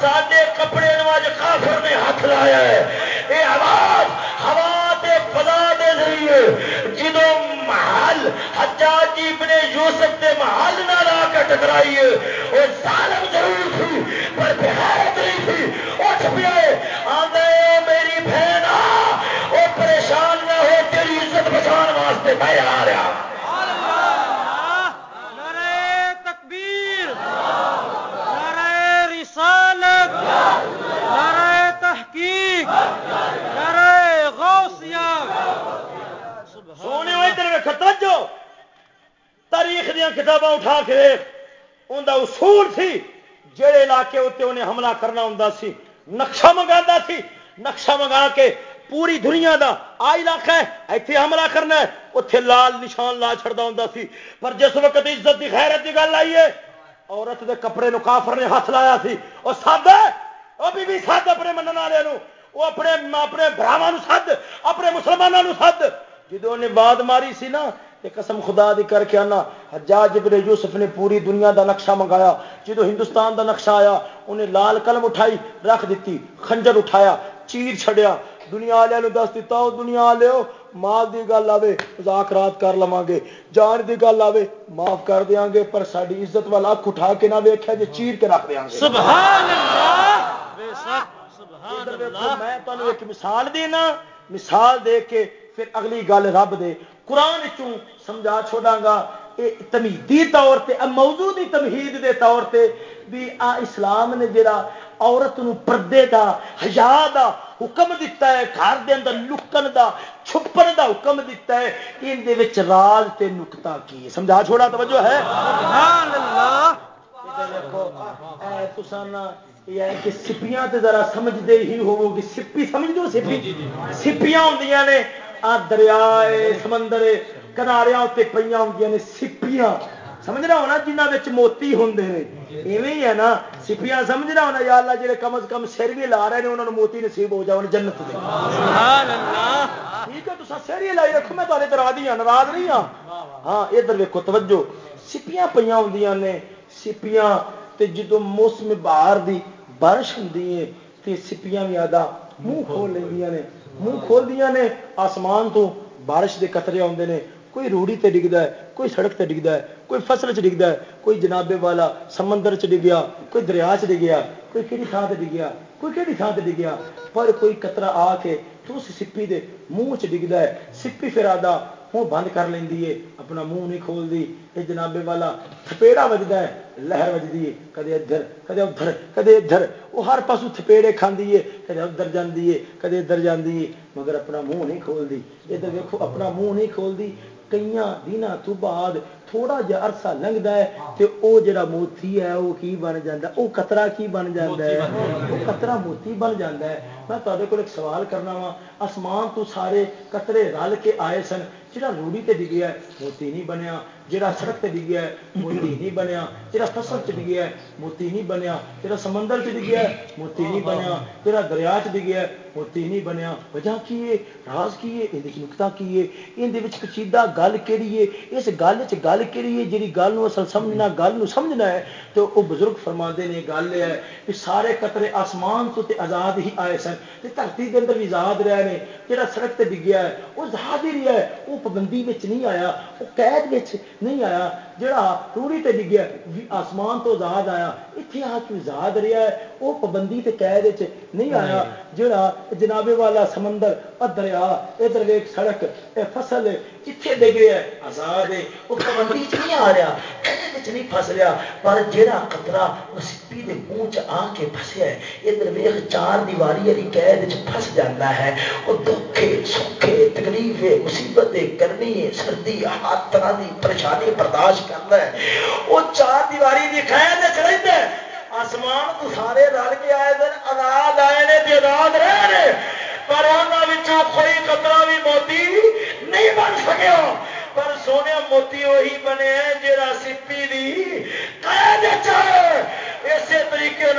جا سادے کپڑے نواز کافر نے ہاتھ لایا ہے۔ یہ آواز، ہوا دے فضا دے ذریعے جدو محل حجاج ابن یوسف دے محل نہ لا کے ٹکرائیے وہ ظالم ضرور تھی، پر بحیرت نہیں تھی۔ اٹھ پہ آدھے میری بہن، آ وہ پریشان نہ ہو، تیری عزت بچان واسطے میں آ رہا توجہ! تاریخ دیا کتاباں اٹھا کے ان اصول سی جہے علاقے اتنے انہیں حملہ کرنا ہوں سی۔ نقشہ منگا سی۔ نقشہ منگا کے پوری دنیا دا آ علاقہ ہے اتنے حملہ کرنا ہے۔ اتنے لال نشان لا چڑتا ہوں سی۔ پر جس وقت عزت کی خیرت کی گل آئی ہے، عورت دے کپڑے نو کافر نے ہاتھ لایا سی۔ وہ سد وہ بھی سد اپنے منع والے وہ اپنے اپنے براوا سد، اپنے مسلمانوں سد۔ جدو نے باد ماری سی نا قسم خدا دی کر کے آنا حجاج ابن یوسف نے پوری دنیا دا نقشہ منگایا جدو ہندوستان دا نقشہ آیا انہیں لال قلم اٹھائی رکھ دیتی خنجر اٹھایا چیر چھڑیا دنیا والے دس دیتا ہو دنیا والے مال دی گل آوے مزاق رات کر لوا گے جان دی گل آوے معاف کر دیا گے پر ساری عزت والا اک اٹھا کے نہ ویکیا جی چیر کے رکھ دیا گے. سبحان اللہ! میں تمہیں ایک مثال دینا مثال دے کے پھر اگلی گل رب دے قرآن چوں سمجھا چھوڑا گا تمیدی طور پہ موضوع دی تمہید دے طور پہ بھی آ اسلام نے جڑا عورت نو پردے دا حیا دا حکم دیتا ہے گھر دے اندر لکن دا چھپن دا حکم دیتا ہے ان دے وچ راز تے نکتا کی سمجھا چھوڑا توجہ ہے؟ سبحان اللہ۔ دیکھو اے تسانا یہ کہ سپیاں تے ذرا سمجھ دے ہی ہوو گی سپی سمجھ دو سپی؟ سپیاں ہوندیاں نے آ دریا سمندر کنارے اتنے پہ نے سپیاں سمجھنا ہونا جنہ موتی ہوں ایویں ہے نا سپیاں سمجھنا ہونا یا اللہ جی کم از کم سر بھی لا رہے ہیں انہوں نے موتی نصیب ہو جائے جنت دے ٹھیک ہے تو سر ہی لائی رکھو میں تے راضی ہاں ناراض نہیں ہاں ہاں ادھر ویکو توجہ سپیاں پہ ہوں نے سپیاں تے جدو موسم باہر دی بارش ہوں تو سپیاں بھی آدھا منہ کھول لینیا نے منہ کھول دیا نے، آسمان تو بارش دے قطرے آتے ہیں کوئی روڑی تے ڈگتا ہے، کوئی سڑک تے ڈگتا ہے، کوئی فصل چ ڈگتا ہے، کوئی جنابے والا سمندر چ ڈگیا، کوئی دریا چ ڈگیا، کوئی کہڑی تھان سے ڈگیا، کوئی کہڑی تھان سے ڈگیا۔ پر کوئی قطرہ آ کے تو اس سپی دے منہ چ ڈگتا ہے۔ سپی پھر آدھا منہ بند کر لینی ہے، اپنا منہ نہیں کھولتی یہ جنابے والا، تھپیڑا وجدا ہے، لہر وجدی ہے۔ کدے ادھر کدے ادھر کدے ادھر۔ وہ ہر پاسوں تھپیڑے کھاندی ہے، کدے ادھر جاندی ہے، کدے ادھر جاندی ہے، مگر اپنا منہ نہیں کھولتی ادھر ویکو اپنا منہ نہیں کھولتی کئی دن تو بعد تھوڑا جا عرصہ لنگتا ہے تو وہ جڑا موتی ہے وہ کی بن جاتا وہ قطرہ کی بن جاتا ہے؟ وہ قطرہ موتی بن جاتا ہے؟ میں تے کو ایک سوال کرنا وا آسمان تو سارے قطرے رل کے آئے سن۔ جہاں روڑی تے ڈگیا ہے موتی نہیں بنیا جہاں سڑک تے ڈگیا ہے موتی نہیں بنیا۔ جہاں فصل چ ڈگیا ہے موتی نہیں بنیا۔ جہاں سمندر چ ڈگیا ہے موتی نہیں بنیا۔ جہاں دریا چ ڈگیا ہے موتی نہیں بنیا۔ وجہ کی ہے؟ راز کی ہے؟ یہ نکتا کی ہے؟ یہ کچیدہ گل کہڑی ہے؟ اس گل چ گل کہڑی ہے جی گل اصل سمجھنا گل سمجھنا ہے تو وہ بزرگ فرما نے گل یہ ہے کہ سارے قطرے آسمان تو تے آزاد ہی آئے سن تے دھرتی کے اندر بھی آزاد رہے ہیں جہاں سڑک تے ڈگیا ہے وہ آزاد ہی رہا ہے۔ وہ پابندی نہیں آیا وہ قید نہیں آیا، جڑا روڑی تے ڈگیا، آسمان تو آزاد آیا اتنے آ کے آزاد رہا ہے وہ پابندی تے قید نہیں آیا جڑا جنابے والا سمندر دریا ادھر ویک سڑک فصل جتھے ڈگے ہے آزاد ہے وہ پابندی چ نہیں آ رہا نہیں پھس رہا پر قطرہ وہ سپی دے منہ چ آ کے پھسیا ہے ادھر ویخ چار دیواری والی قید چ پھس جاتا ہے وہ دکھے سکھے تکلیف مصیبت کرنی ہے سردی ہر طرح کی پریشانی برداشت کرنا ہے وہ چار دیواری کی قید رہتا ہے آسمان تو سارے رل کے آئے دن آزاد آئے نے آزاد رہے پر انہوں کوئی قطرہ بھی موتی نہیں بن سکیا پر سونے موتی وہی بنے جا سپی دی قید اسی طریقے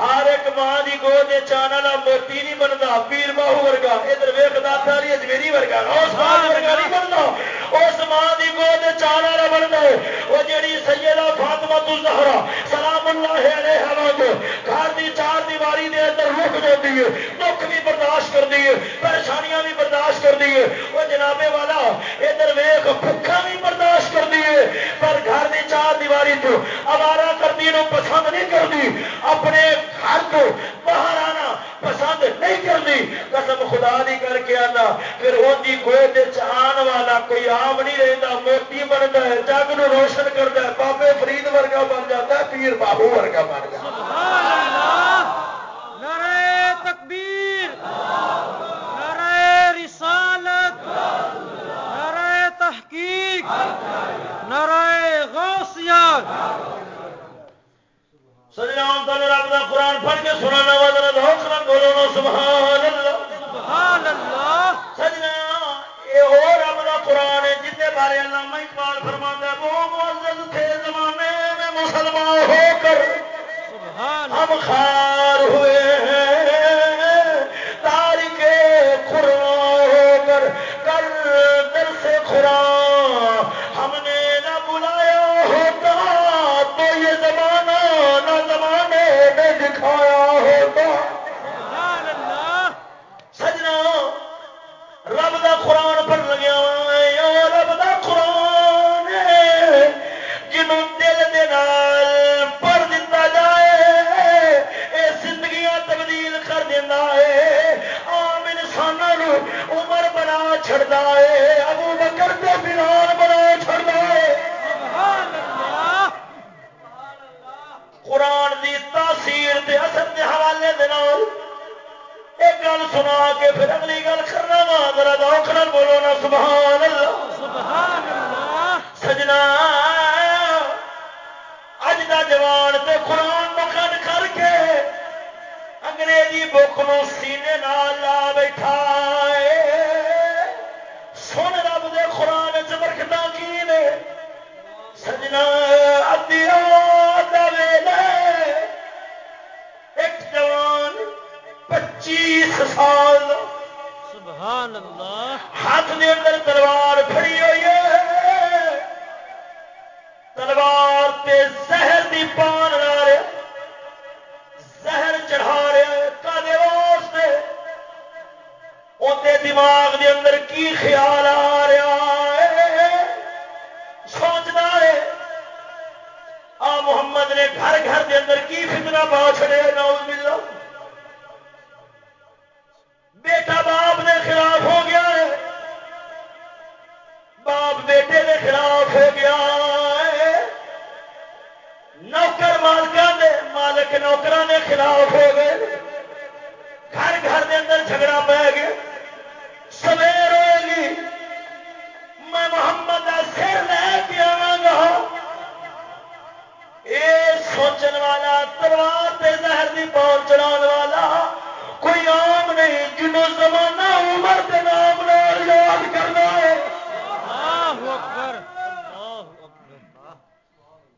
ہر ایک ماں کی گود چان والا موتی نہیں بنتا پیر باہو ورگا۔ ادھر ویخ داری اجمیری ورگا۔ اس ورگا نہیں بنتا اس ماں کی گود چان والا بنتا وہ جڑی سیدہ فاطمہ تو زہرا سلام اللہ علیہ واگ گھر دی چار دیواری دے اندر رک جاتی ہے۔ دکھ بھی برداشت کر دی ہے پریشانیاں بھی برداشت کر دی ہے۔ وہ جنابے والا ادھر ویخ بھوکھا بھی برداشت کر دی ہے پر گھر دی چار دیواری تو آوارا کرتی پسند نہیں کرتی، اپنے گھر کو باہر آنا پسند نہیں کرتی۔ قسم خدا دی کر کے آنا، پھر ان کی گود آن والا کوئی آم نہیں رہتا موتی بنتا ہے، جگ نو روشن کرتا ہے، بابے فرید ورگا بن جاتا ہے، پیر باہو ورگا بن جاتا نعرہ تکبیر، نعرہ رسالت۔ نعرہ تحقیق نعرہ غوثیت سجنا رب کا قرآن پڑھ کے سنانا وا بولو نا سبحان اللہ سبحان اللہ سجنا یہ ہو رب کا قرآن ہے جن بارے علامہ اقبال فرما وہ معزز تھے زمانے میں مسلمان ہو کر ہم خار ہوئے۔ ہیں عمر بنا چھڑتا ہے، ابو بکر تے بلال بنا چھڑتا ہے۔ قرآن دی تاثیر تے اثر دے حوالے دے نال ایک گل سنا کے پھر اگلی گل کرنا وا، ذرا دوکھنا بولو نا سبحان اللہ سبحان اللہ سجنا، اج دا جوان تے قرآن نو کٹ کر کے انگریزی بک نو سینے نال لا بیٹھا۔ پچیس سال سبحان اللہ۔ ہاتھ کے اندر تلوار کھڑی ہوئی ہے۔ تلوار تے زہر دی پان لا رہے زہر چڑھا رہے کالے واسطے۔ دماغ دے اندر کی خیال آ محمد نے گھر گھر دے اندر کی فتنہ پا چڑے نوز ملو بیٹا باپ دے خلاف ہو گیا ہے۔ باپ بیٹے دے خلاف ہو گیا ہے۔ نوکر مالک دے مالک نوکر دے خلاف ہو گئے۔ گھر گھر دے اندر جھگڑا پی گیا سویر ہوئے گی میں محمد سوچن والا تلوار تے زہر دی پہنچ چڑھا والا کوئی عام نہیں جنوں زمانہ عمر کے نام نال یاد کرنا ہے۔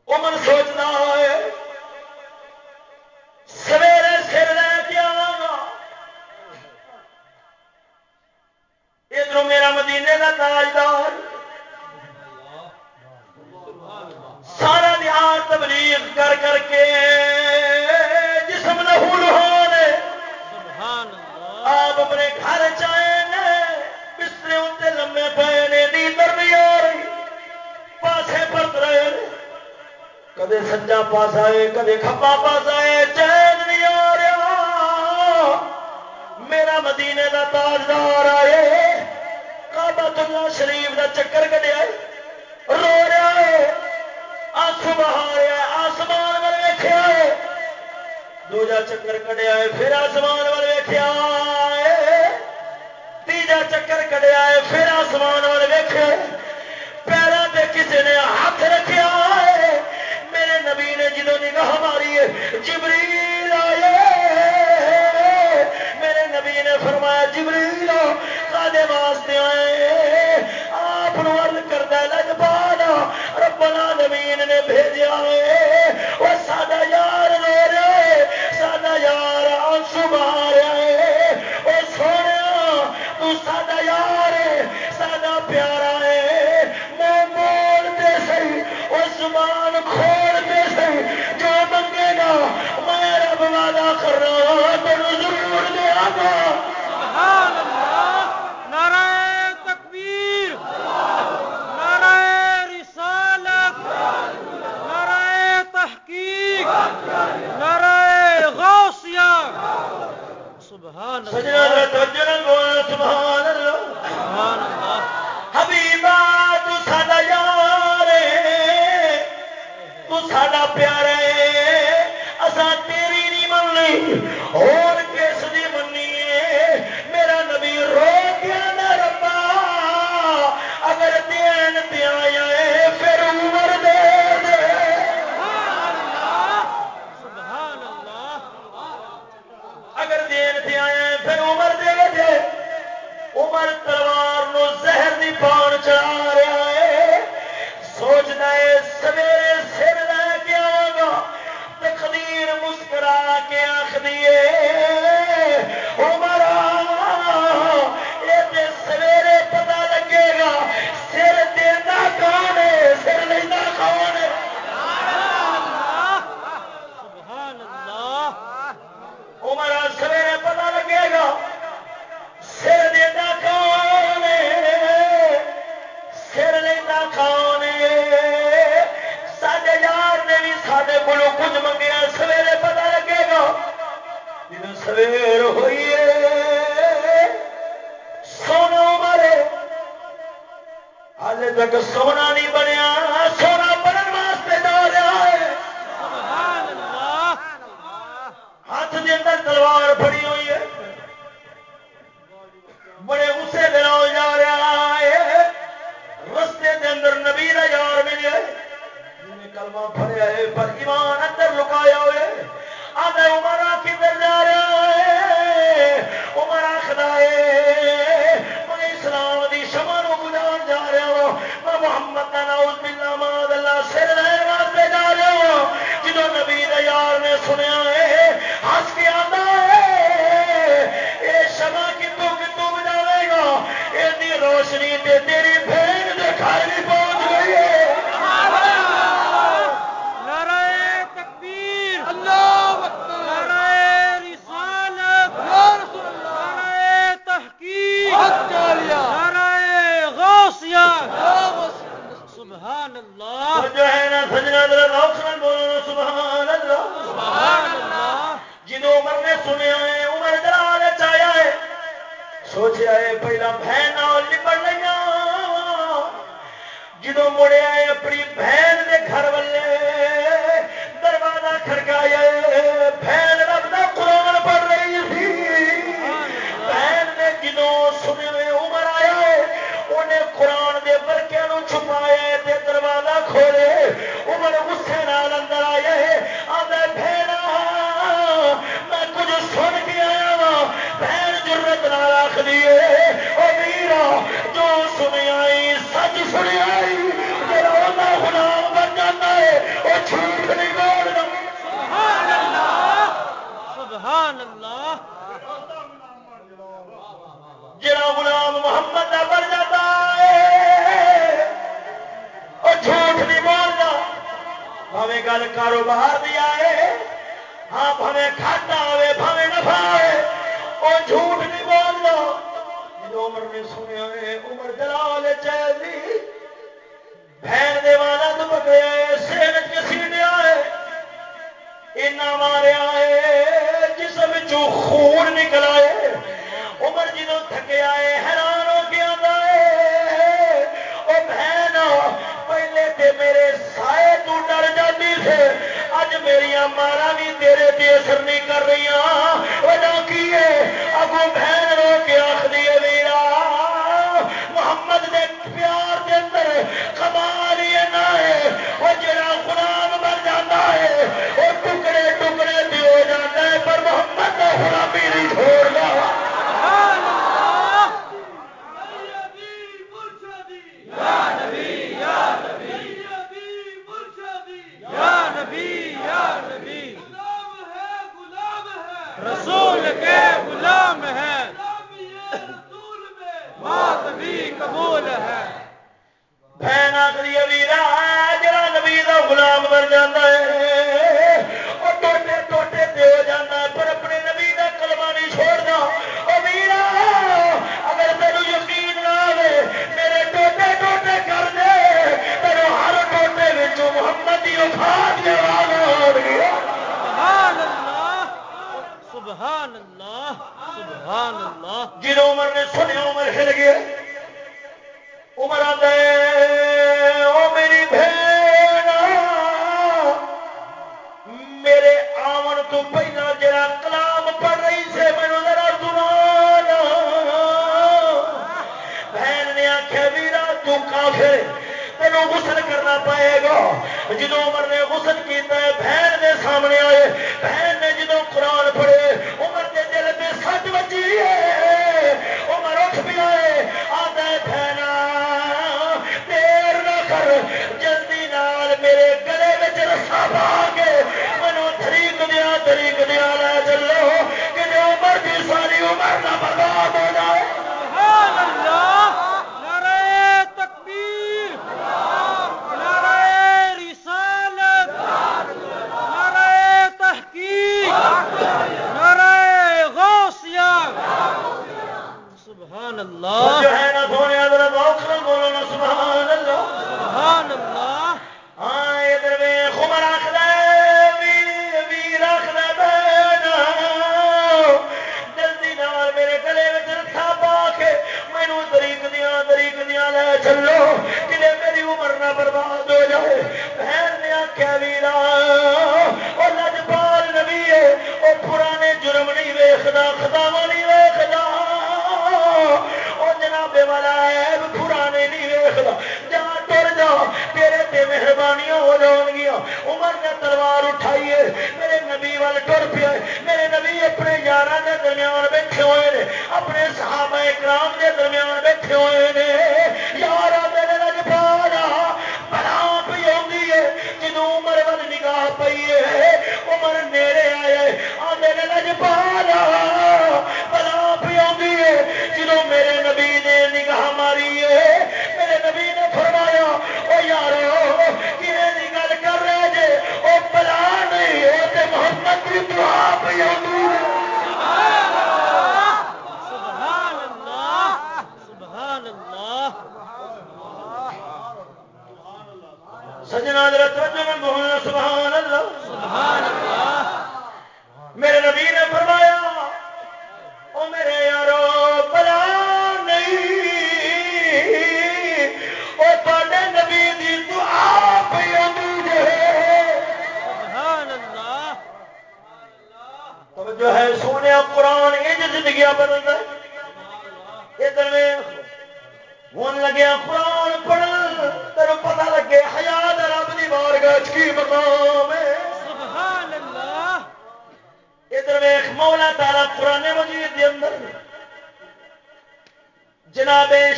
عمر سوچنا ہے سویرے سر لے کے آوا گا۔ ادھر میرا مدینے کا تاجدار کر کر کے جسم لہان سبحان اللہ۔ آپ اپنے گھر چائے بسترے اتنے لمے پے نے نیندر نہیں آ رہی۔ پاسے پرت رہے نے۔ کدے سجا پاسا ہے کدے کھبا پاسا ہے چین نہیں آ رہا۔ میرا مدینے کا تاجدار آئے کعبہ اللہ شریف کا چکر کٹیا رو رہا ہے آنسو بہا رہا ہے۔ آسمان وال ویخیا دوجا چکر کٹیا ہے، پھر آسمان وال ویخیا تیجا چکر کٹیا ہے، پھر آسمان وال ویخے پیروں پہ کسی نے ہاتھ رکھا ہے۔ میرے نبی نے جدو نگاہ ماری ہے، جبریل آئے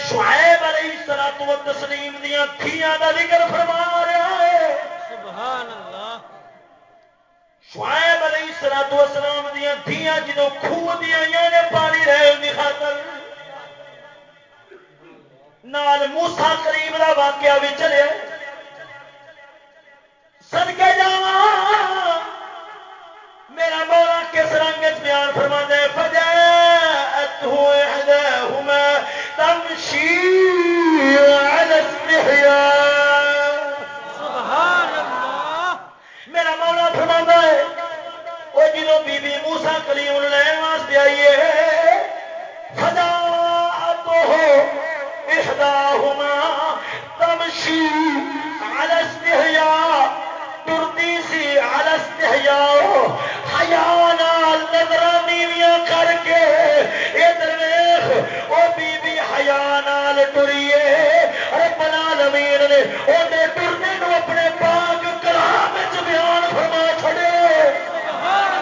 شعیب علیہ السلام و تسلیم دیا کھیاں کا ذکر فرما رہا ہے۔ سبحان اللہ شعیب علیہ السلام و سلام دیا دھیاں جدو خوہ دیا نے پانی رہے دی خاطر۔ نال موسا کریم کا واقعہ بھی چلے سد کے ٹریے رب العالمین نے اندر ٹرنے نو اپنے پاک کلام بیان فرما چھڑے سبحان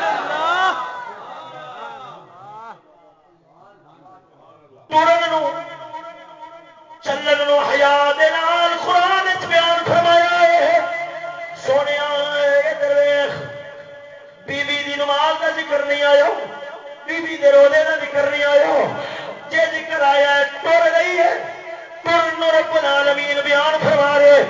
چلن نو حیا بیان فرمایا ہے۔ سونیا ادھر ویخ بی بی دی نماز کا ذکر نہیں آیا بی بی دے روزے کا ذکر نہیں آیا جے ذکر آیا ہے، ٹر رہی ہے۔ اللہ رب العالمین بیان فرما رہے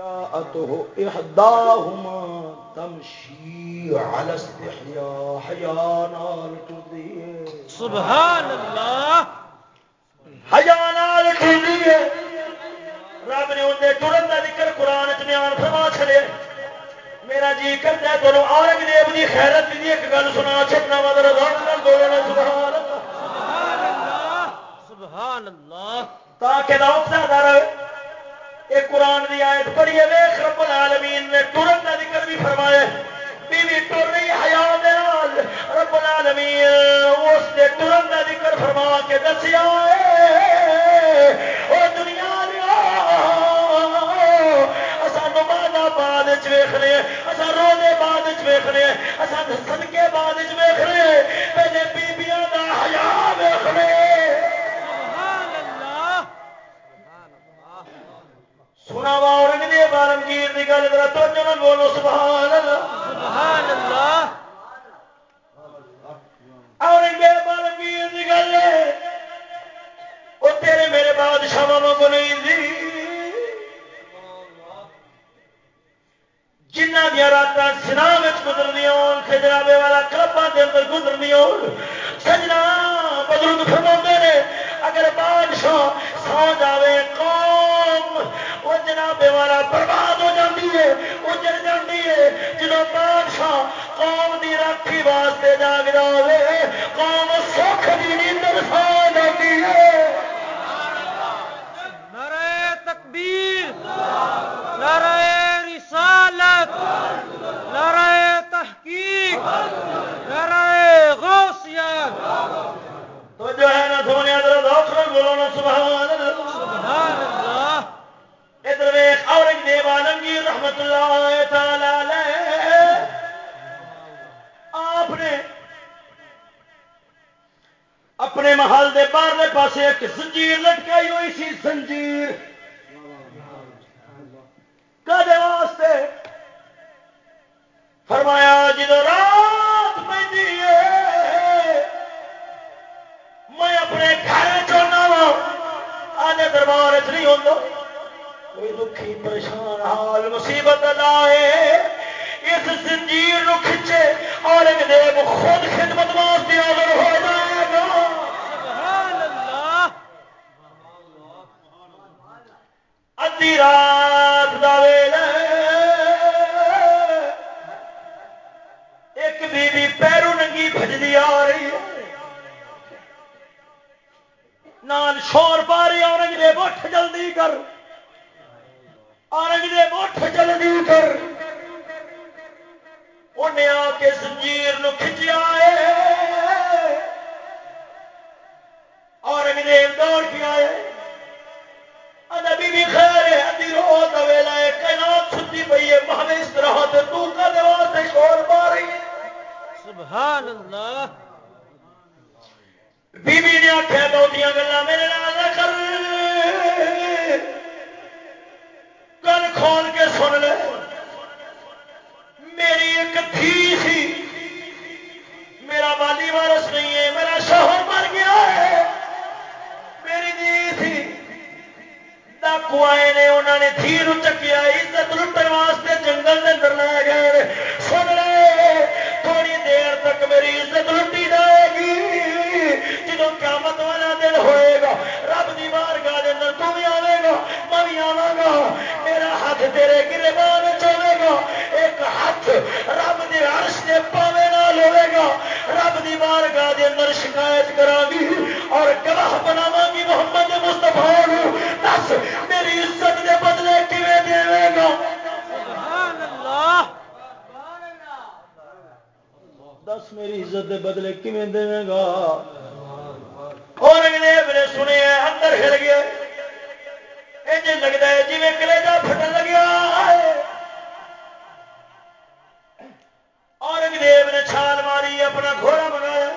فجاءته إحداهما تمشي على استحياء حيا نال ٹردی سبحان اللہ حیا نال ٹردی رب نے اندر ٹرن کا ذکر قرآن چ بیان فرما چھڑے. میرا جی کرتا ہے تمہیں اورنگزیب کی خیرت کی ایک گل سنا چھٹنا مدر بولنا سبحان اللہ سبحان اللہ. سبحان اللہ. تاکہ روک زیادہ رہے۔ ایک قرآن کی آیت پڑھیے ویخ رب العالمین نے ٹرن کا ذکر بھی فرمایا بی بی ٹر رہی حیا دے رب العالمین اس نے ٹرن کا ذکر فرما کے دسیا او دنیا لیا اسا نماز بعد وچ ویکھنے اسا روزے بعد وچ ویکھنے اسا صدقے بولو سبحان ڈاکو آئے نے انہوں نے تھی چکیا، عزت لٹن واسطے جنگل کے اندر لے گئے سن لے تھوڑی دیر تک میری عزت لٹی جائے گی۔ جدو قیامت والا دن ہوئے گا، رب دی بارگاہ دے اندر تو بھی آوے گا، میں بھی آواں گا۔ میرا ہاتھ تیرے گربان چوے گا۔ ایک ہاتھ رب دے عرش دے پاوے نال ہوے گا۔ رب دی بارگاہ دے اندر شکایت کراں گی اور گواہ بناواں گی محمد مصطفی دس میری عزت دے بدلے کیویں دے گا؟ سبحان اللہ! دس میری عزت دے بدلے کیویں دے گا؟ اورنگزیب نے سنے اندر ہل گیا انج لگتا ہے جی کلیجا پھٹن لگیا۔ اورنگزیب نے چھال ماری، اپنا گھوڑا منگایا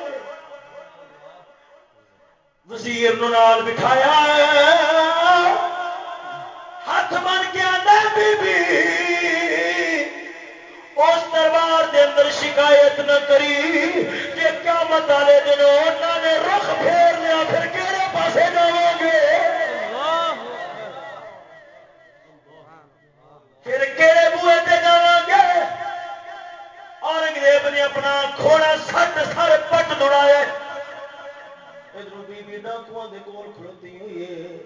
وزیر نال بٹھایا۔ دربار دے اندر شکایت نہ کری کہ کیا مت والے دنوں انہوں نے رخ پھیر لیا، پھر کہڑے پاسے جاؤ گے؟ پھر کہڑے بوئے تے جا گے؟ اورنگزیب نے اپنا کھوڑا سٹ سر پٹ دوڑایا ادھر بی بی ڈاکو دے کول کھلوتی ہوئی ہے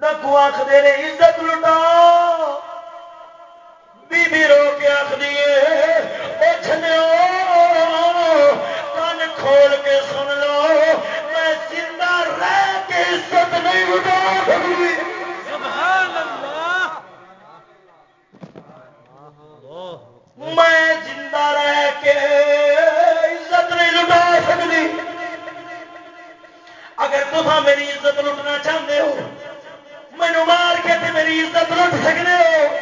ڈاکو آخر عزت لٹا۔ بی رو کے آخری چلو کن کھول کے سن لو۔ میں زندہ رہ کے عزت نہیں لٹا سکتی۔ میں زندہ رہ کے عزت نہیں لٹا سکتی۔ اگر تصا میری عزت لٹنا چاہتے ہو مینو مار کے میری عزت لٹ سکتے ہو۔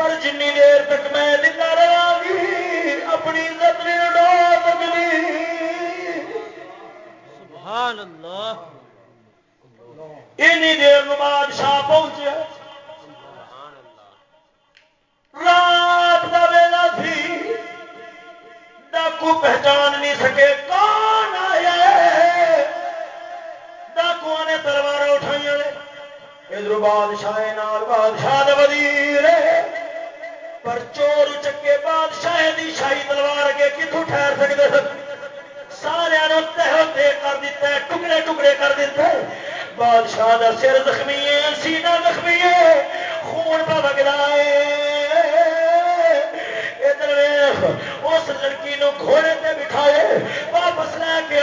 پر جن دیر تک میں زندہ رہا گی اپنی عزت نہیں لٹا سکتی سبحان اللہ۔ اینی دیر نو بادشاہ پہنچے۔ رات کا ویلا سی ڈاکو پہچان نہیں سکے کون آیا ڈاکو نے تلوار اٹھائی ادھر بادشاہ نال بادشاہ وزیر پر چور چکے بادشاہ دی شاہی تلوار کے کتوں ٹھہر سکتے سن؟ سارا تہ تے کر دیتا ہے، ٹکڑے ٹکڑے کر دیتا ہے۔ بادشاہ دا سر زخمی ہے، سینہ زخمی ہے۔ خون پا وگدا ہے۔ ادھر اس لڑکی نو گھوڑے تے بٹھائے، واپس لے کے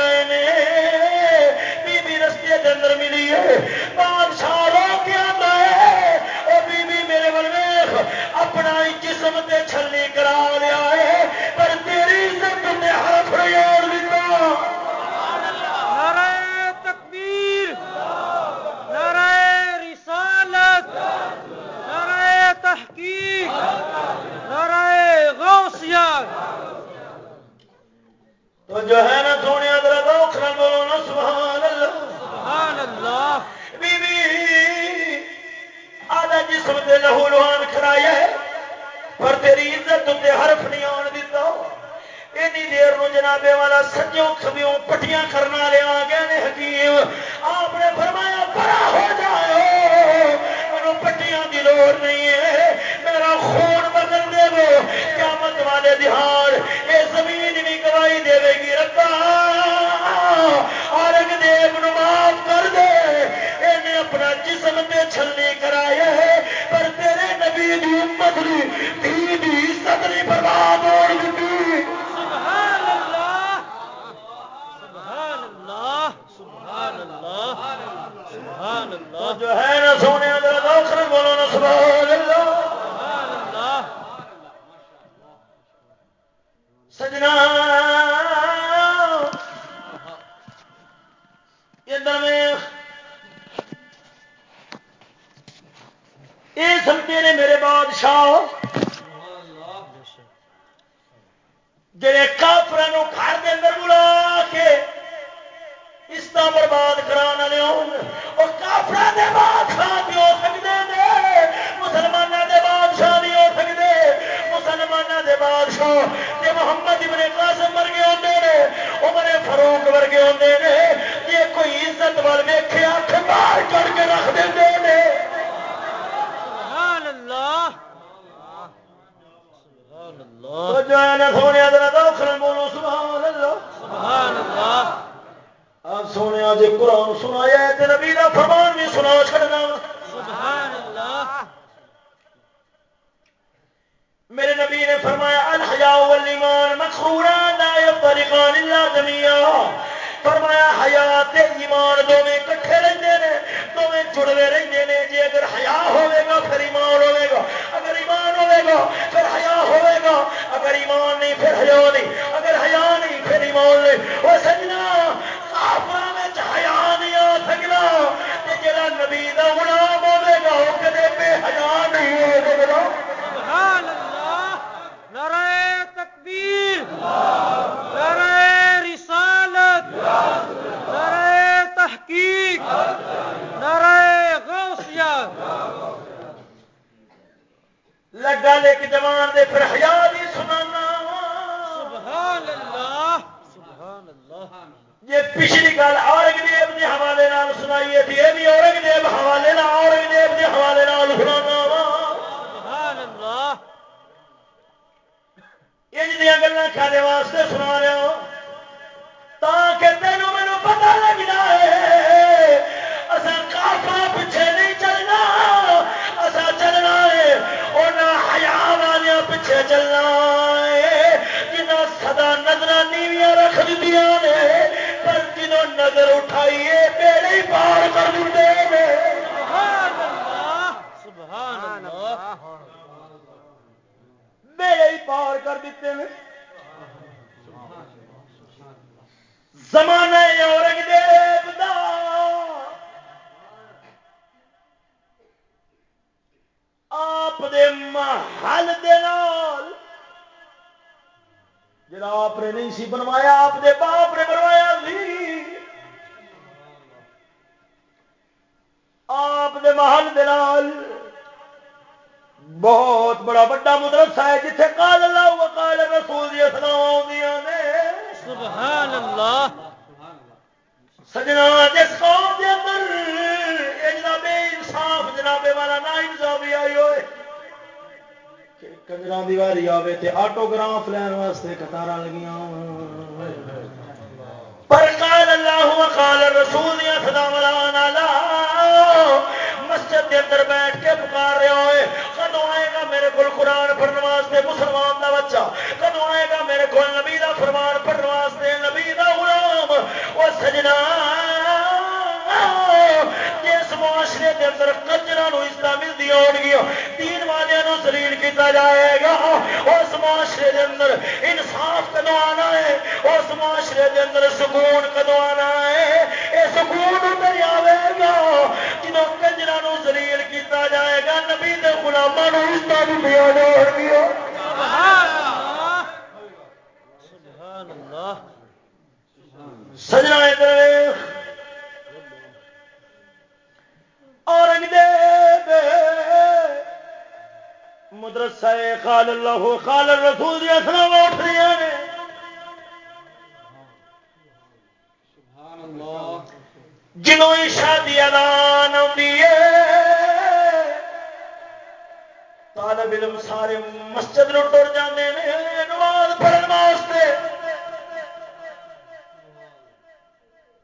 طالب علم سارے مسجد نو ٹر جاندے نے، نماز پڑھن واسطے۔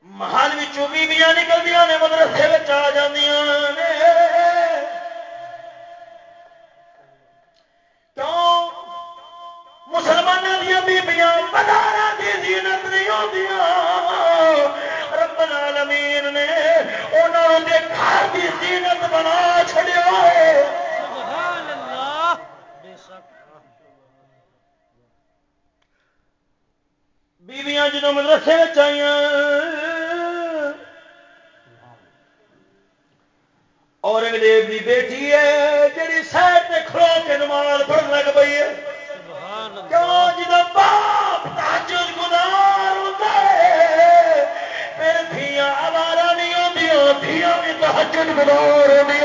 محل وچوں بیویاں نکلدیاں نے، مدرسے وچ آ جاندیاں نے۔ بیٹی ہے جڑی سائڈ پہ کھلو کے نماز پڑھنے لگ پئی ہے۔ کیوں جدا جی باپ تاجد گزار ہوتا ہے پھر دھیاں آوارا نہیں ہوتی دھیاں بھی تاجد گزار ہوتی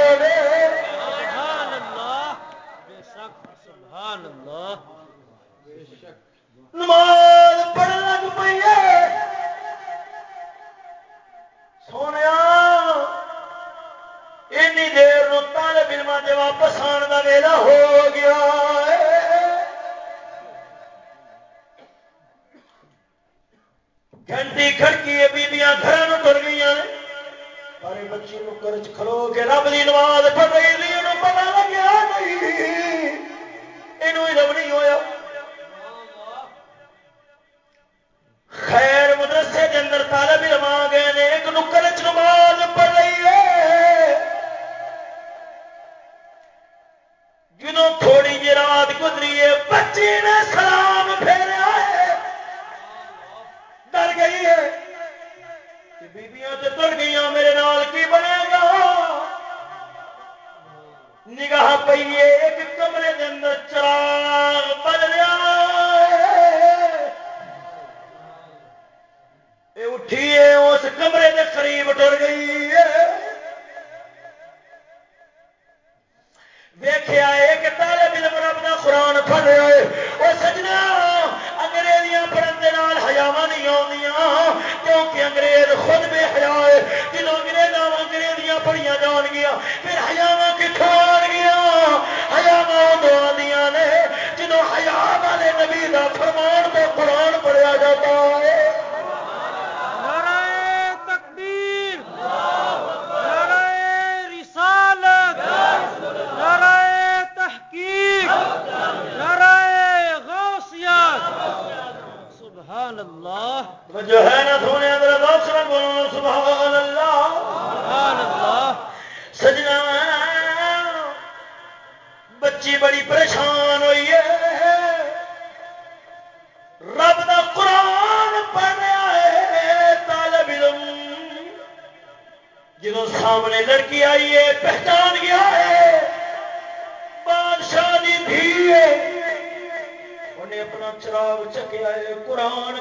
قرآن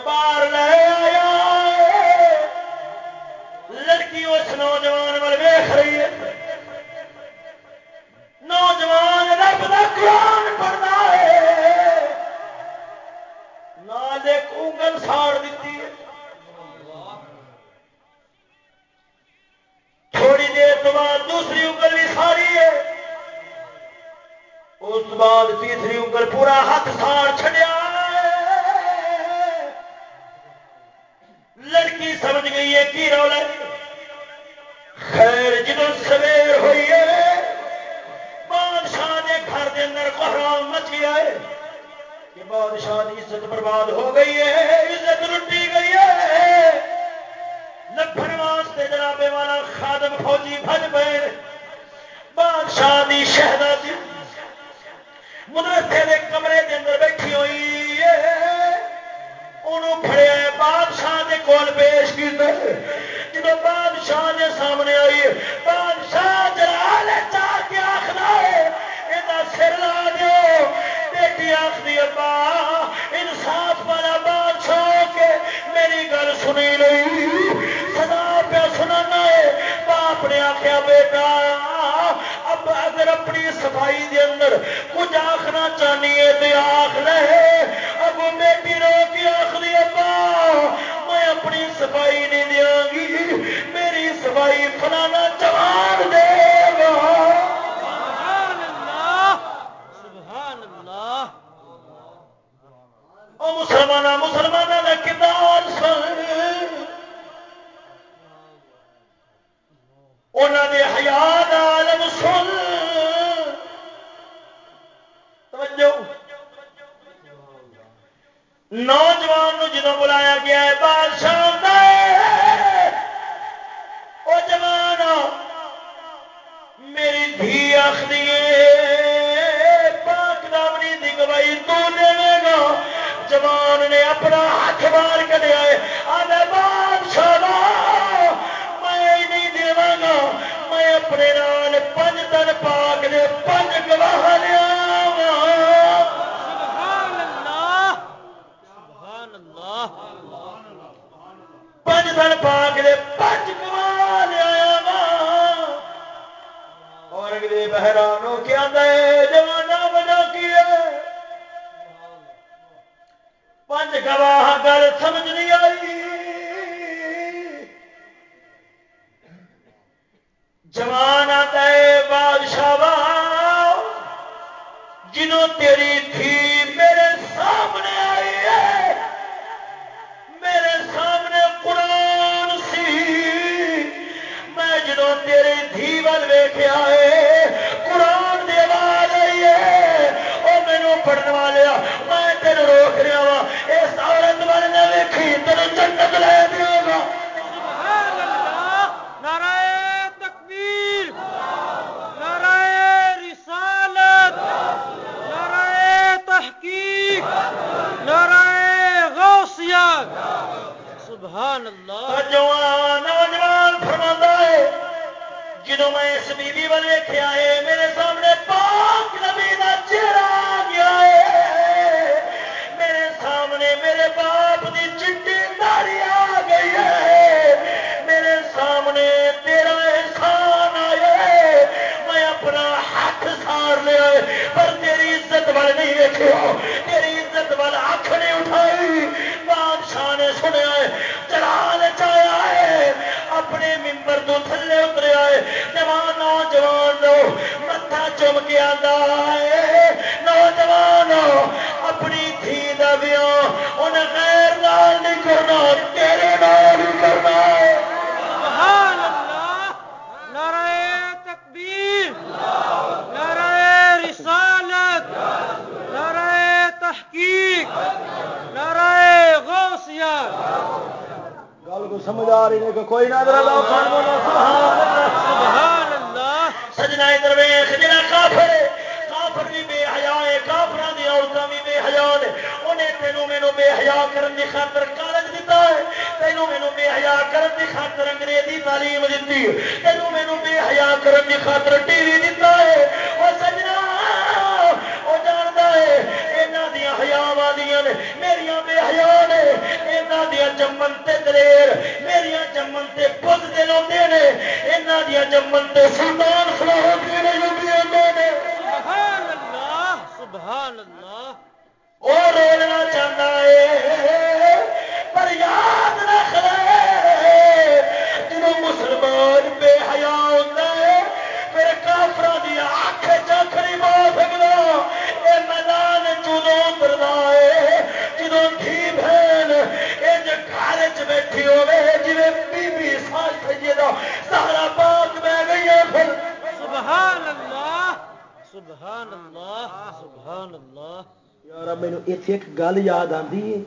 اتنے ایک گل یاد آتی ہے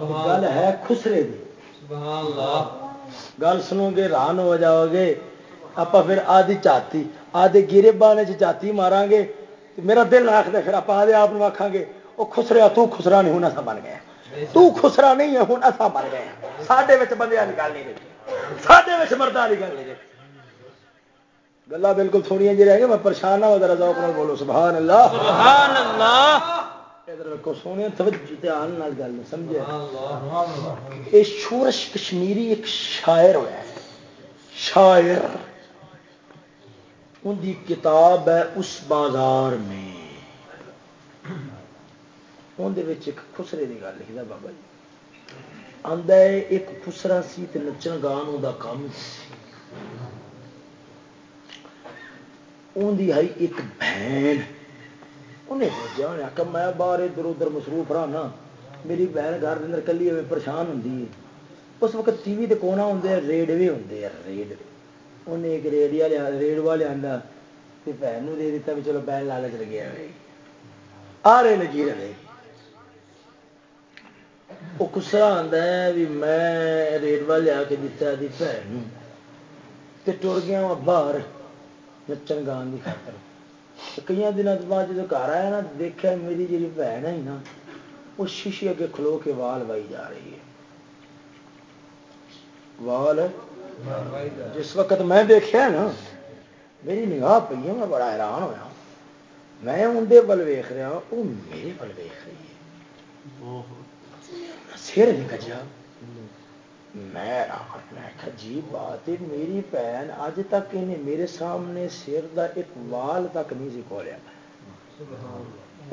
گل ہے خسرے دی گل سنو گے ران ہو جاؤ گے آپ پھر آدھی چاتی آدھے گیرے بانے چاتی مارا گے میرا دل آخر پھر آپ آدھے آپ آخان گے وہ خسریا تو خسرا نہیں ہوں اصا بن گیا تو خسرا نہیں ہے ہوں اصا بن گئے سڈے بندے والی گل نہیں رہی مردوں والی گل نہیں رہی گلا بالکل تھوڑی جی رہ گئی میں پریشان نہ ہو ذرا ذوق بولو سبحان اللہ سبحان اللہ سونے، توجہ، دھیان نال گل سمجھے۔ یہ شورش کشمیری ایک شاعر ہوا ہے۔ شاعر، ان کی کتاب ہے اس بازار میں۔ اندر ایک خسرے کی گل لکھتا بابا جی۔ آدھا ہے، ایک خسرا سی تے نچن گان دا کام سی۔ اندی آئی ایک بہن۔ انہیں سوچا انہیں آخر میں باہر ادھر ادھر مصروف رہا نا، میری بہن گھر اندر کلی ہوئے پریشان ہوں اس وقت ٹی وی تے کونا ہوں ریڈوے ہوں ریڈوے انہیں ایک ریڈیا لیا ریڈوا لیا تے بہن دے دیتا بھی چلو بہن لالچ لگیا ہوئے آ رہے لگی جی رہے۔ وہ کسرا آتا ہے بھی میں ریڈوا لیا کے دیتا دی بہن تے ٹر گیا باہر نچن گان کی خاطر۔ کئی دنوں بعد جب گھر آیا نا دیکھا میری جی بہن ہے نا وہ شیشے اگے کھلو کے وال وائی جا رہی ہے وال جس وقت میں دیکھا نا میری نگاہ پی ہے میں بڑا حیران ہوا میں اندر ول ویخ رہا وہ میرے ول ویخ رہی ہے سر نہیں کجا میں عجیب بات ہے میری بھن اج تک انہیں میرے سامنے سر دا ایک وال تک نہیں سی کھولیا۔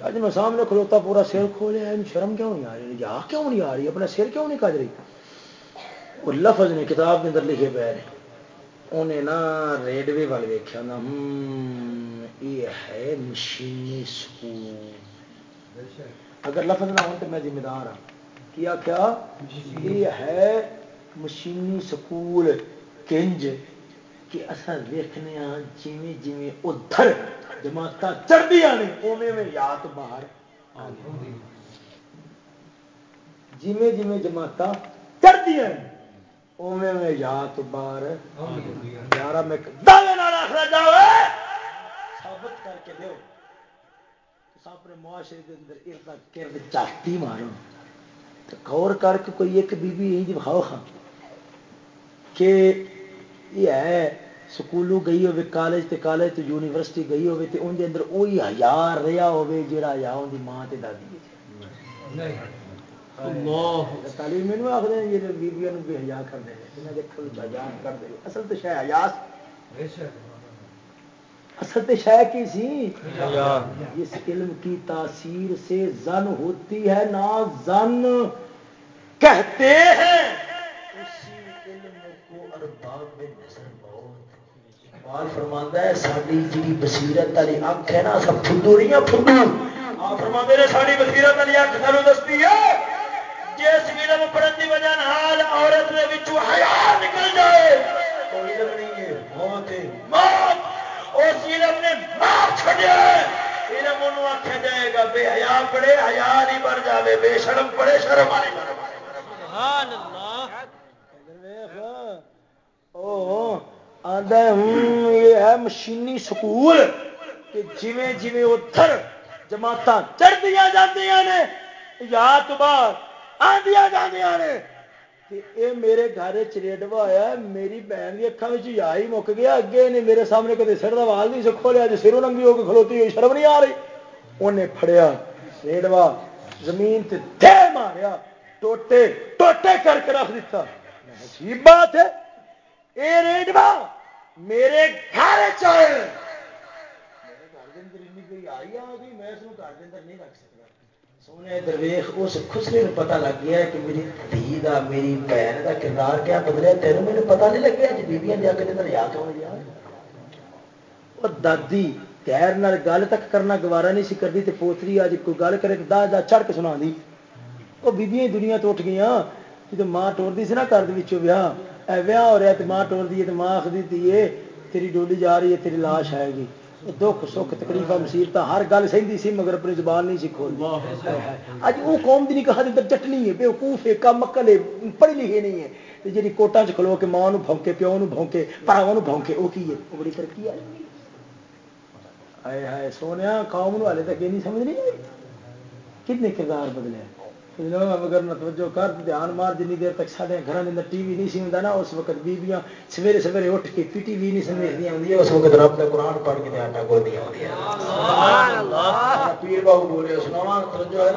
اج میں سامنے کھلوتا پورا سر کھولیا شرم کیوں نہیں آ رہی؟ یا کیوں نہیں آ رہی؟ اپنا سر کیوں نہیں کج رہی؟ وہ لفظ نے کتاب کے اندر لکھے پے نے۔ انہیں نا ریڈوے وال ویخیا نا یہ ہے مشینی سکول۔ اگر لفظ نہ ہو تو میں ذمہ دار ہوں کیا کیا؟ یہ ہے مشینی سکول کنج کہ اصل ویخنے ہاں جی جی ادھر جماعت چڑھدیا نے اوے باہر۔ جی جی جماعت چڑھدیا اوے میں یاد باہر۔ یار میں آخر ثابت کر کے دو اپنے معاشرے کے اندر ارد گرد چاہتی مارو۔ غور کر کے کوئی ایک بی بی یہ دکھاؤ جی ہاں کہ یہ ہے سکولوں گئی ہوے کالج تے کالج تے یونیورسٹی گئی ہوے تے ان دے اندر وہی ہزار رہا ہوے جڑا یا ان دی ماں تے دادی تعلیم میں آخر جی بیبیاں بھی ہزار کر دیں انہیں دیکھو ہزار کر دیں اصل تو شاید ہزار اصل تو شاید کی سی؟ اس علم کی تاثیر سے زن ہوتی ہے نا زن کہتے ہیں۔ کو ارباب نظر اقبال فرماندہ ہے ساری جی بصیرت والی اکھ ہے نا، سب فدو نہیں ہے فدو۔ آپ فرماندے نے ساری بصیرت والی اکھ سانو دستی ہے، جس علم پڑھن کی وجہ نال عورت دے وچوں حیا نکل جائے۔ تو علم نہیں ہے، موت ہے۔ موت! اس علم نے مار چھڈیا علم انہوں آخیا جائے گا، بے حیا پڑھے حیا نہیں بن جاوے، بے شرم پڑھے شرم والی بن سبحان اللہ۔ او یہ ہے مشینی سکول کہ جویں جویں ادھر جماعت چڑھدیا جاندیاں نے یا تو بعد آدیا جاندیاں نے اے میرے گھر چریڈوا آیا میری بہن کی اکھان میں یا ہی مک گیا اگے نے میرے سامنے کدے سر کا وال نہیں سے کھولیا جی سروں ننگی ہو کے کھلوتی ہوئی شرم نہیں آ رہی انہیں پھڑیا ریڈوا زمین تے دے ماریا ٹوٹے ٹوٹے کر کے رکھ دیتا عجیب بات ہے اے ریڈوا، میرے گھر چائے میرے گھر کے اندر کوئی آئی آ گئی میں اس گھر کے اندر نہیں رکھ سکتا سونے درویش، اس خسرے کو پتا لگ گیا کہ میری دھی کا میری بہن کا کردار کیا بدلیا تینوں میرے پتا نہیں لگیا بیبیاں جا کے اندر یا کیوں یار دادی غیر گل تک کرنا گوارا نہیں سی کرتی پوتری اج کوئی گل کرے دا دا چڑھ کے سنا دی وہ بیبیاں دنیا تو اٹھ گئی جب ماں ٹورتی سی نا گھر ویاہ۔ ویاہ ہو رہا تو ماں ٹور دی ہے تو ماں آخری تھی تیری ڈولی جا رہی ہے تیری لاش آئے گی دکھ سکھ تکلیف مصیبت ہر گل سہی سی مگر اپنی زبان نہیں سی کھول اج وہ قوم کہا اندر چٹنی ہے بے وقوف ہے کم ہے پڑھی لکھے نہیں ہے۔ جی کوٹان چ کھلو کے ماں بونکے پیو بونکے پراوا بونکے وہ کی ہے؟ وہ بڑی ترقی ہے ہائے سونے قوم ہالے تک یہ نہیں سمجھ نہیں آئی کتنے کردار بدلے مگر توجہ کر دھیان مار جنی دیر تک سارے گھر اندر ٹی وی نہیں سی ہوں نا اس وقت بیبیاں سویرے سویرے اٹھ کے پی ٹی وی نہیں سمجھدی آدی اس وقت رب کا قرآن پڑھ کے آٹا گول دیا پیر بابو بولے سنا توجہ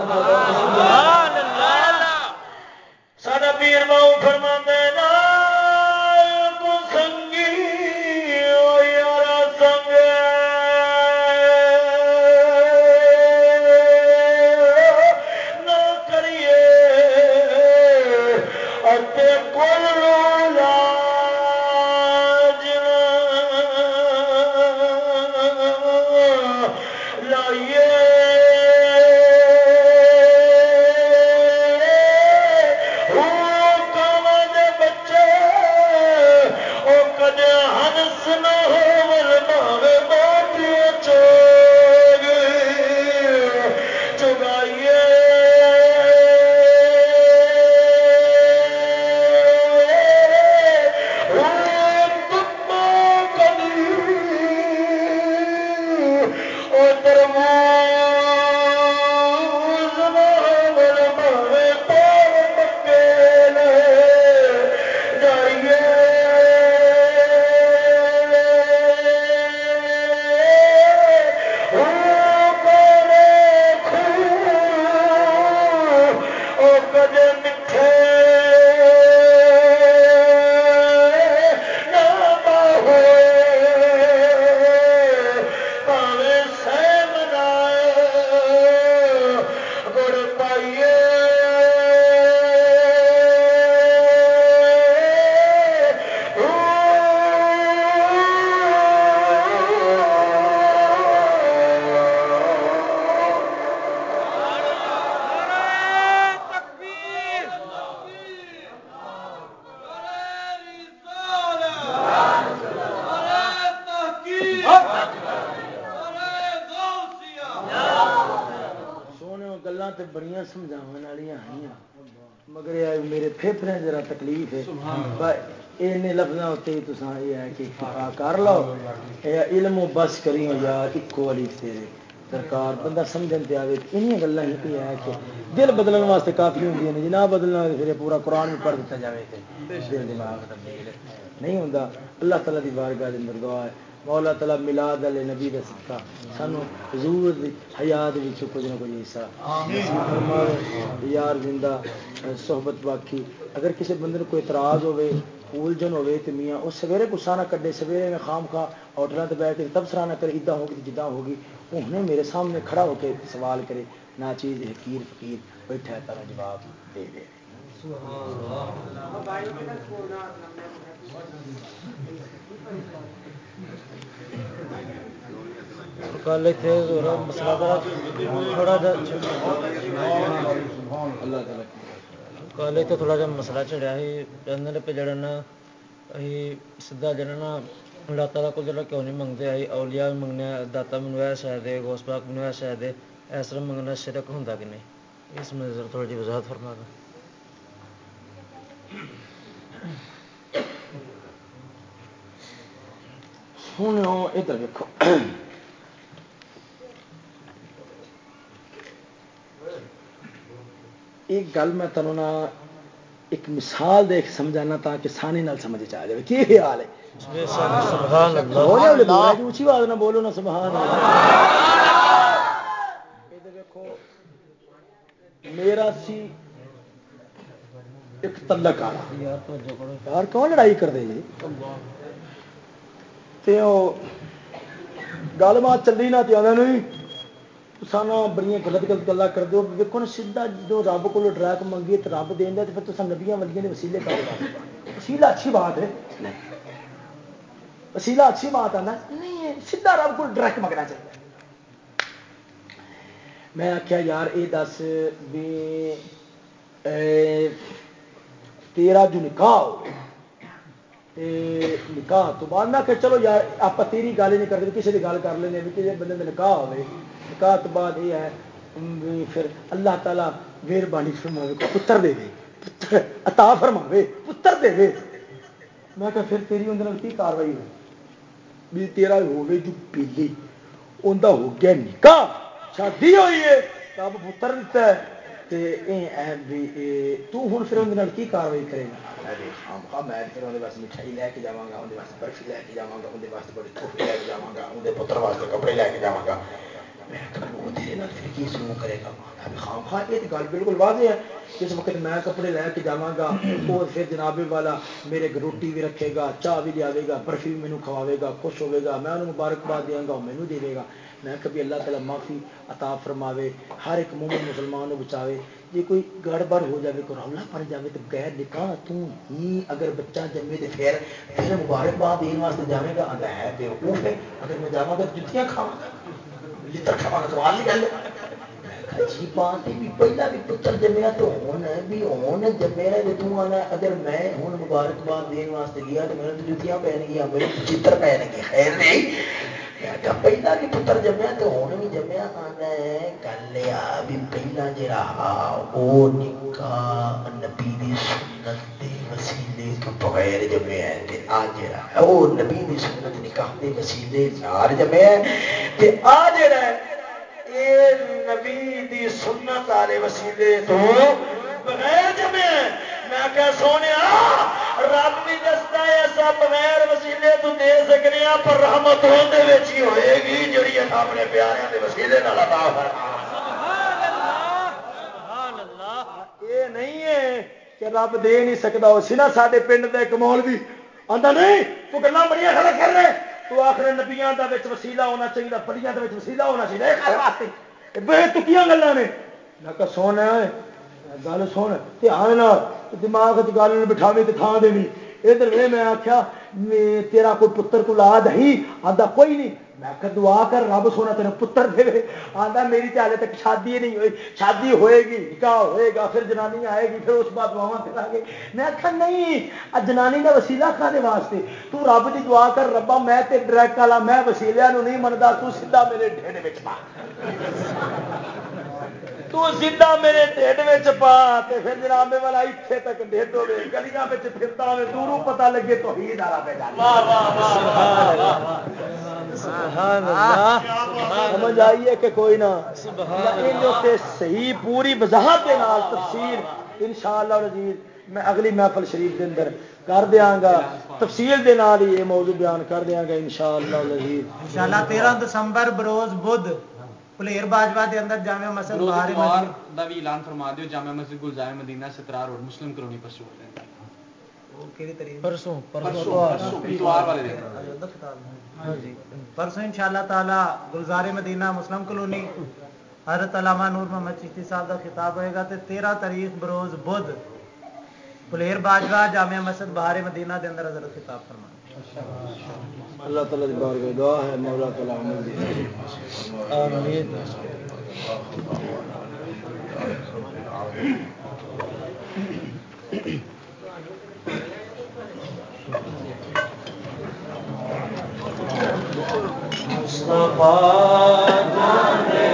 علم و بس کری یار ایک والی تیرے سرکار بندہ سمجھن پہ آئے ان گلیں ہی ہے کہ دل بدلنے واسطے کافی ہوں نے جناب بدلنا پھر پورا قرآن بھی پڑھ دیتا جائے دل دماغ تبدیل نہیں ہوں اللہ تعالیٰ کی بارگاہ اندر دعا ہے۔ مولا تعالیٰ ملاد والے نبی کا سکا سانو حضور حیات کچھ نہ کچھ حصہ۔ یار زندہ صحبت باقی۔ اگر کسی بندے کوئی اعتراض ہوے الجھن ہوے تو میاں وہ سویرے گسا نہ کڈے سویرے میں خام خواہ ہوٹلوں سے بیٹھ کے تب سرا نہ کرے ادا ہوگی جدا ہوگی۔ وہ ہنے میرے سامنے کھڑا ہو کے سوال کرے نہ چیز حکیر فقیر بیٹھا ہے تارا جواب دے دے۔ کل اتنے مسئلہ تھوڑا جا کل اتنے تھوڑا جا مسئلہ چڑیا سی پہ جڑا نا سیدا جڑا نا اللہ کو جڑا کیوں نہیں منگتے آئی اولیاء بھی منگنے داتا مینو ہے شاید گوس پاک مینو ہے شاید دے اس طرح منگنا شرک ہوں کہ نہیں اس میں تھوڑی جی وضاحت فرما دیں ہوں ادھر دیکھو ایک گل میں تمہیں نا ایک مثال دیکھ سمجھانا تاکہ سانی نال سمجھ آ جائے کی خیال ہے؟ اچھی بات نہ بولو نا سبحان دیکھو میرا سی ایک تلک والا یار کون لڑائی کر دے جی گل بات چلی نہ نہیں۔ سانا بڑی غلط غلط گلا کر دو دیکھو نا سیدھا جب رب کو ڈرائک منگیے تو رب دینا تو پھر تو نبیاں ولیاں نے وسیلے کر وسیلہ اچھی بات ہے۔ وسیلہ اچھی بات ہے نا۔ نہیں ہے۔ سیدھا رب کو ڈرائک منگنا چاہیے۔ میں آخیا یار یہ دس بھی تیرا جو نکاح نکاح تو بعد میں کہ چلو یار آپ تیری گل نہیں کرتے کسی کی گل کر لیں بھی کسی بندے کا نکاح ہوئے نکاح تو بعد یہ ہے پھر اللہ تعالیٰ مہربانی فرما پتر دے دے عطا فرما پتر دے دے۔ میں کہ پھر تیری اندر کی کاروائی ہوئی بھی تیرا ہوے جو پیلی اندر ہو گیا نکاح، شادی ہوئی ہے، تب پتر دیتا ہے۔ ہوں پھر اندر کی کاروائی کرے گا؟ میں ہاں، پھر وہ مٹھائی لے کے جا گا اندر برفی لے کے جا گا اندر بڑے تحفے لے کے جا گا اندر پتر واسطے کپڑے لے کے جا گا۔ کی سلوک کرے گا؟ خام خواہ، یہ گل بالکل واضح ہے جس وقت میں کپڑے لے کے جا گا، وہ پھر جناب والا میرے روٹی بھی رکھے گا، چاہ بھی لیا گا، برفی بھی مینو کھواے گا، خوش ہوے گا، میں انہوں مبارکباد دیا گا وہ مینو دے گا۔ میں کبھی اللہ تعالیٰ معافی عطا فرماوے، ہر ایک مومن مسلمان بچاوے۔ جی کوئی گڑبڑ ہو جائے کوئی رولا پڑ جائے تو بغیر نکاح تو ہی اگر بچہ جمے تو پھر پھر مبارکباد دن واسطے جائے گا آتا ہے بے وقوف ہے، اگر میں جاؤں گا جتیاں کھاوا گا جتر کھاوا گا سوال نہیں گل جی بات ہے بھی پہلا بھی پتر جمیا تو ہوں بھی ہوں جمیا تو آنا اگر میں ہوں مبارکباد دن واسطے گیا تو میرے جتیاں پہن گیا میرے چتر پہن گیا خیر نہیں۔ پہلا بھی پتر جمیا تو ہوں بھی جمیا آنا ہے گل آ بھی پہلا جا وہ نکاح نبی دی سنت دے وسیلے تو بغیر جمیا ہے آ جا وہ نبی دی سنت نکاح دے وسیلے نار جمیا ہے آ جڑا ہے نبی دی سنت والے وسیلے تو بغیر جمے میں کہ سونے رب بھی دستا ہے، ایسا بغیر وسیلے تو دے سکنے پر رحمت ہی ہوئے گی، جڑی اپنے پیارے کے وسیلے یہ نہیں ہے کہ رب دے نہیں سکتا اسی نا سارے پنڈ کا ایک مول بھی آتا نہیں، تو گلا بڑی خرا کر رہے۔ تو آخر نبیا کا وسیلہ ہونا چاہیے پڑھیا وسیلہ ہونا چاہیے بے تکیاں گلان نے۔ نہ میں سونا گل سن دھیان دماغ گل بٹھاوی تو تھان دینی ادھر وے میں آخیا تیرا کوئی پتر کو لا دہی آتا کوئی نہیں میں آخر دعا کر رب سونا تیرا پتر دے آتا میری تو ہالے تک شادی نہیں ہوئی شادی ہوئے گی نکاح ہوئے گا پھر جنانی آئے گی پھر اس بعد دعوا کرا گے میں آخر نہیں جنانی کا وسیلہ کھانے واسطے تو رب کی دعا کر ربا میں تے ڈریک والا میں وسیلیا نہیں منتا تو سیدھا میرے ڈھڈ میں تو سیدھا میرے ڈیڈ میں پا تے پھر جناب والا اتنے تک ڈیڈ ہوے گلیاں میں پھرتا ہوے دوروں پتہ لگے تو ہی دارا پہ جانا سمجھ آئیے کہ کوئی نہ صحیح پوری وضاحت کے نال تفصیل انشاءاللہ العزیز میں اگلی محفل شریف کے اندر کر دیا گا تفصیل دے نال یہ موضوع بیان کر دیا گا انشاءاللہ العزیز انشاءاللہ 13 دسمبر بروز بدھ پلیر باجوا دے اندر جامع مسجد باہر دا بھی اعلان فرما دیو جامع مسجد گلزار مدینہ سترا روڈ مسلم کالونی پر شو پرسوں ہاں جی۔ پرسوں ان شاء اللہ تعالی گلزار مدینہ مسلم کالونی حضرت علامہ نور محمد چشتی صاحب کا خطاب ہوئے گا تیرہ تاریخ بروز بدھ پلیر باجوا جامع مسجد بہار مدینہ دے اندر حضرت خطاب فرما اللہ تعالی دی بارگاہ دعا ہے مولا تعالی عمل دی آمین۔ مصطفیٰ چمکاتے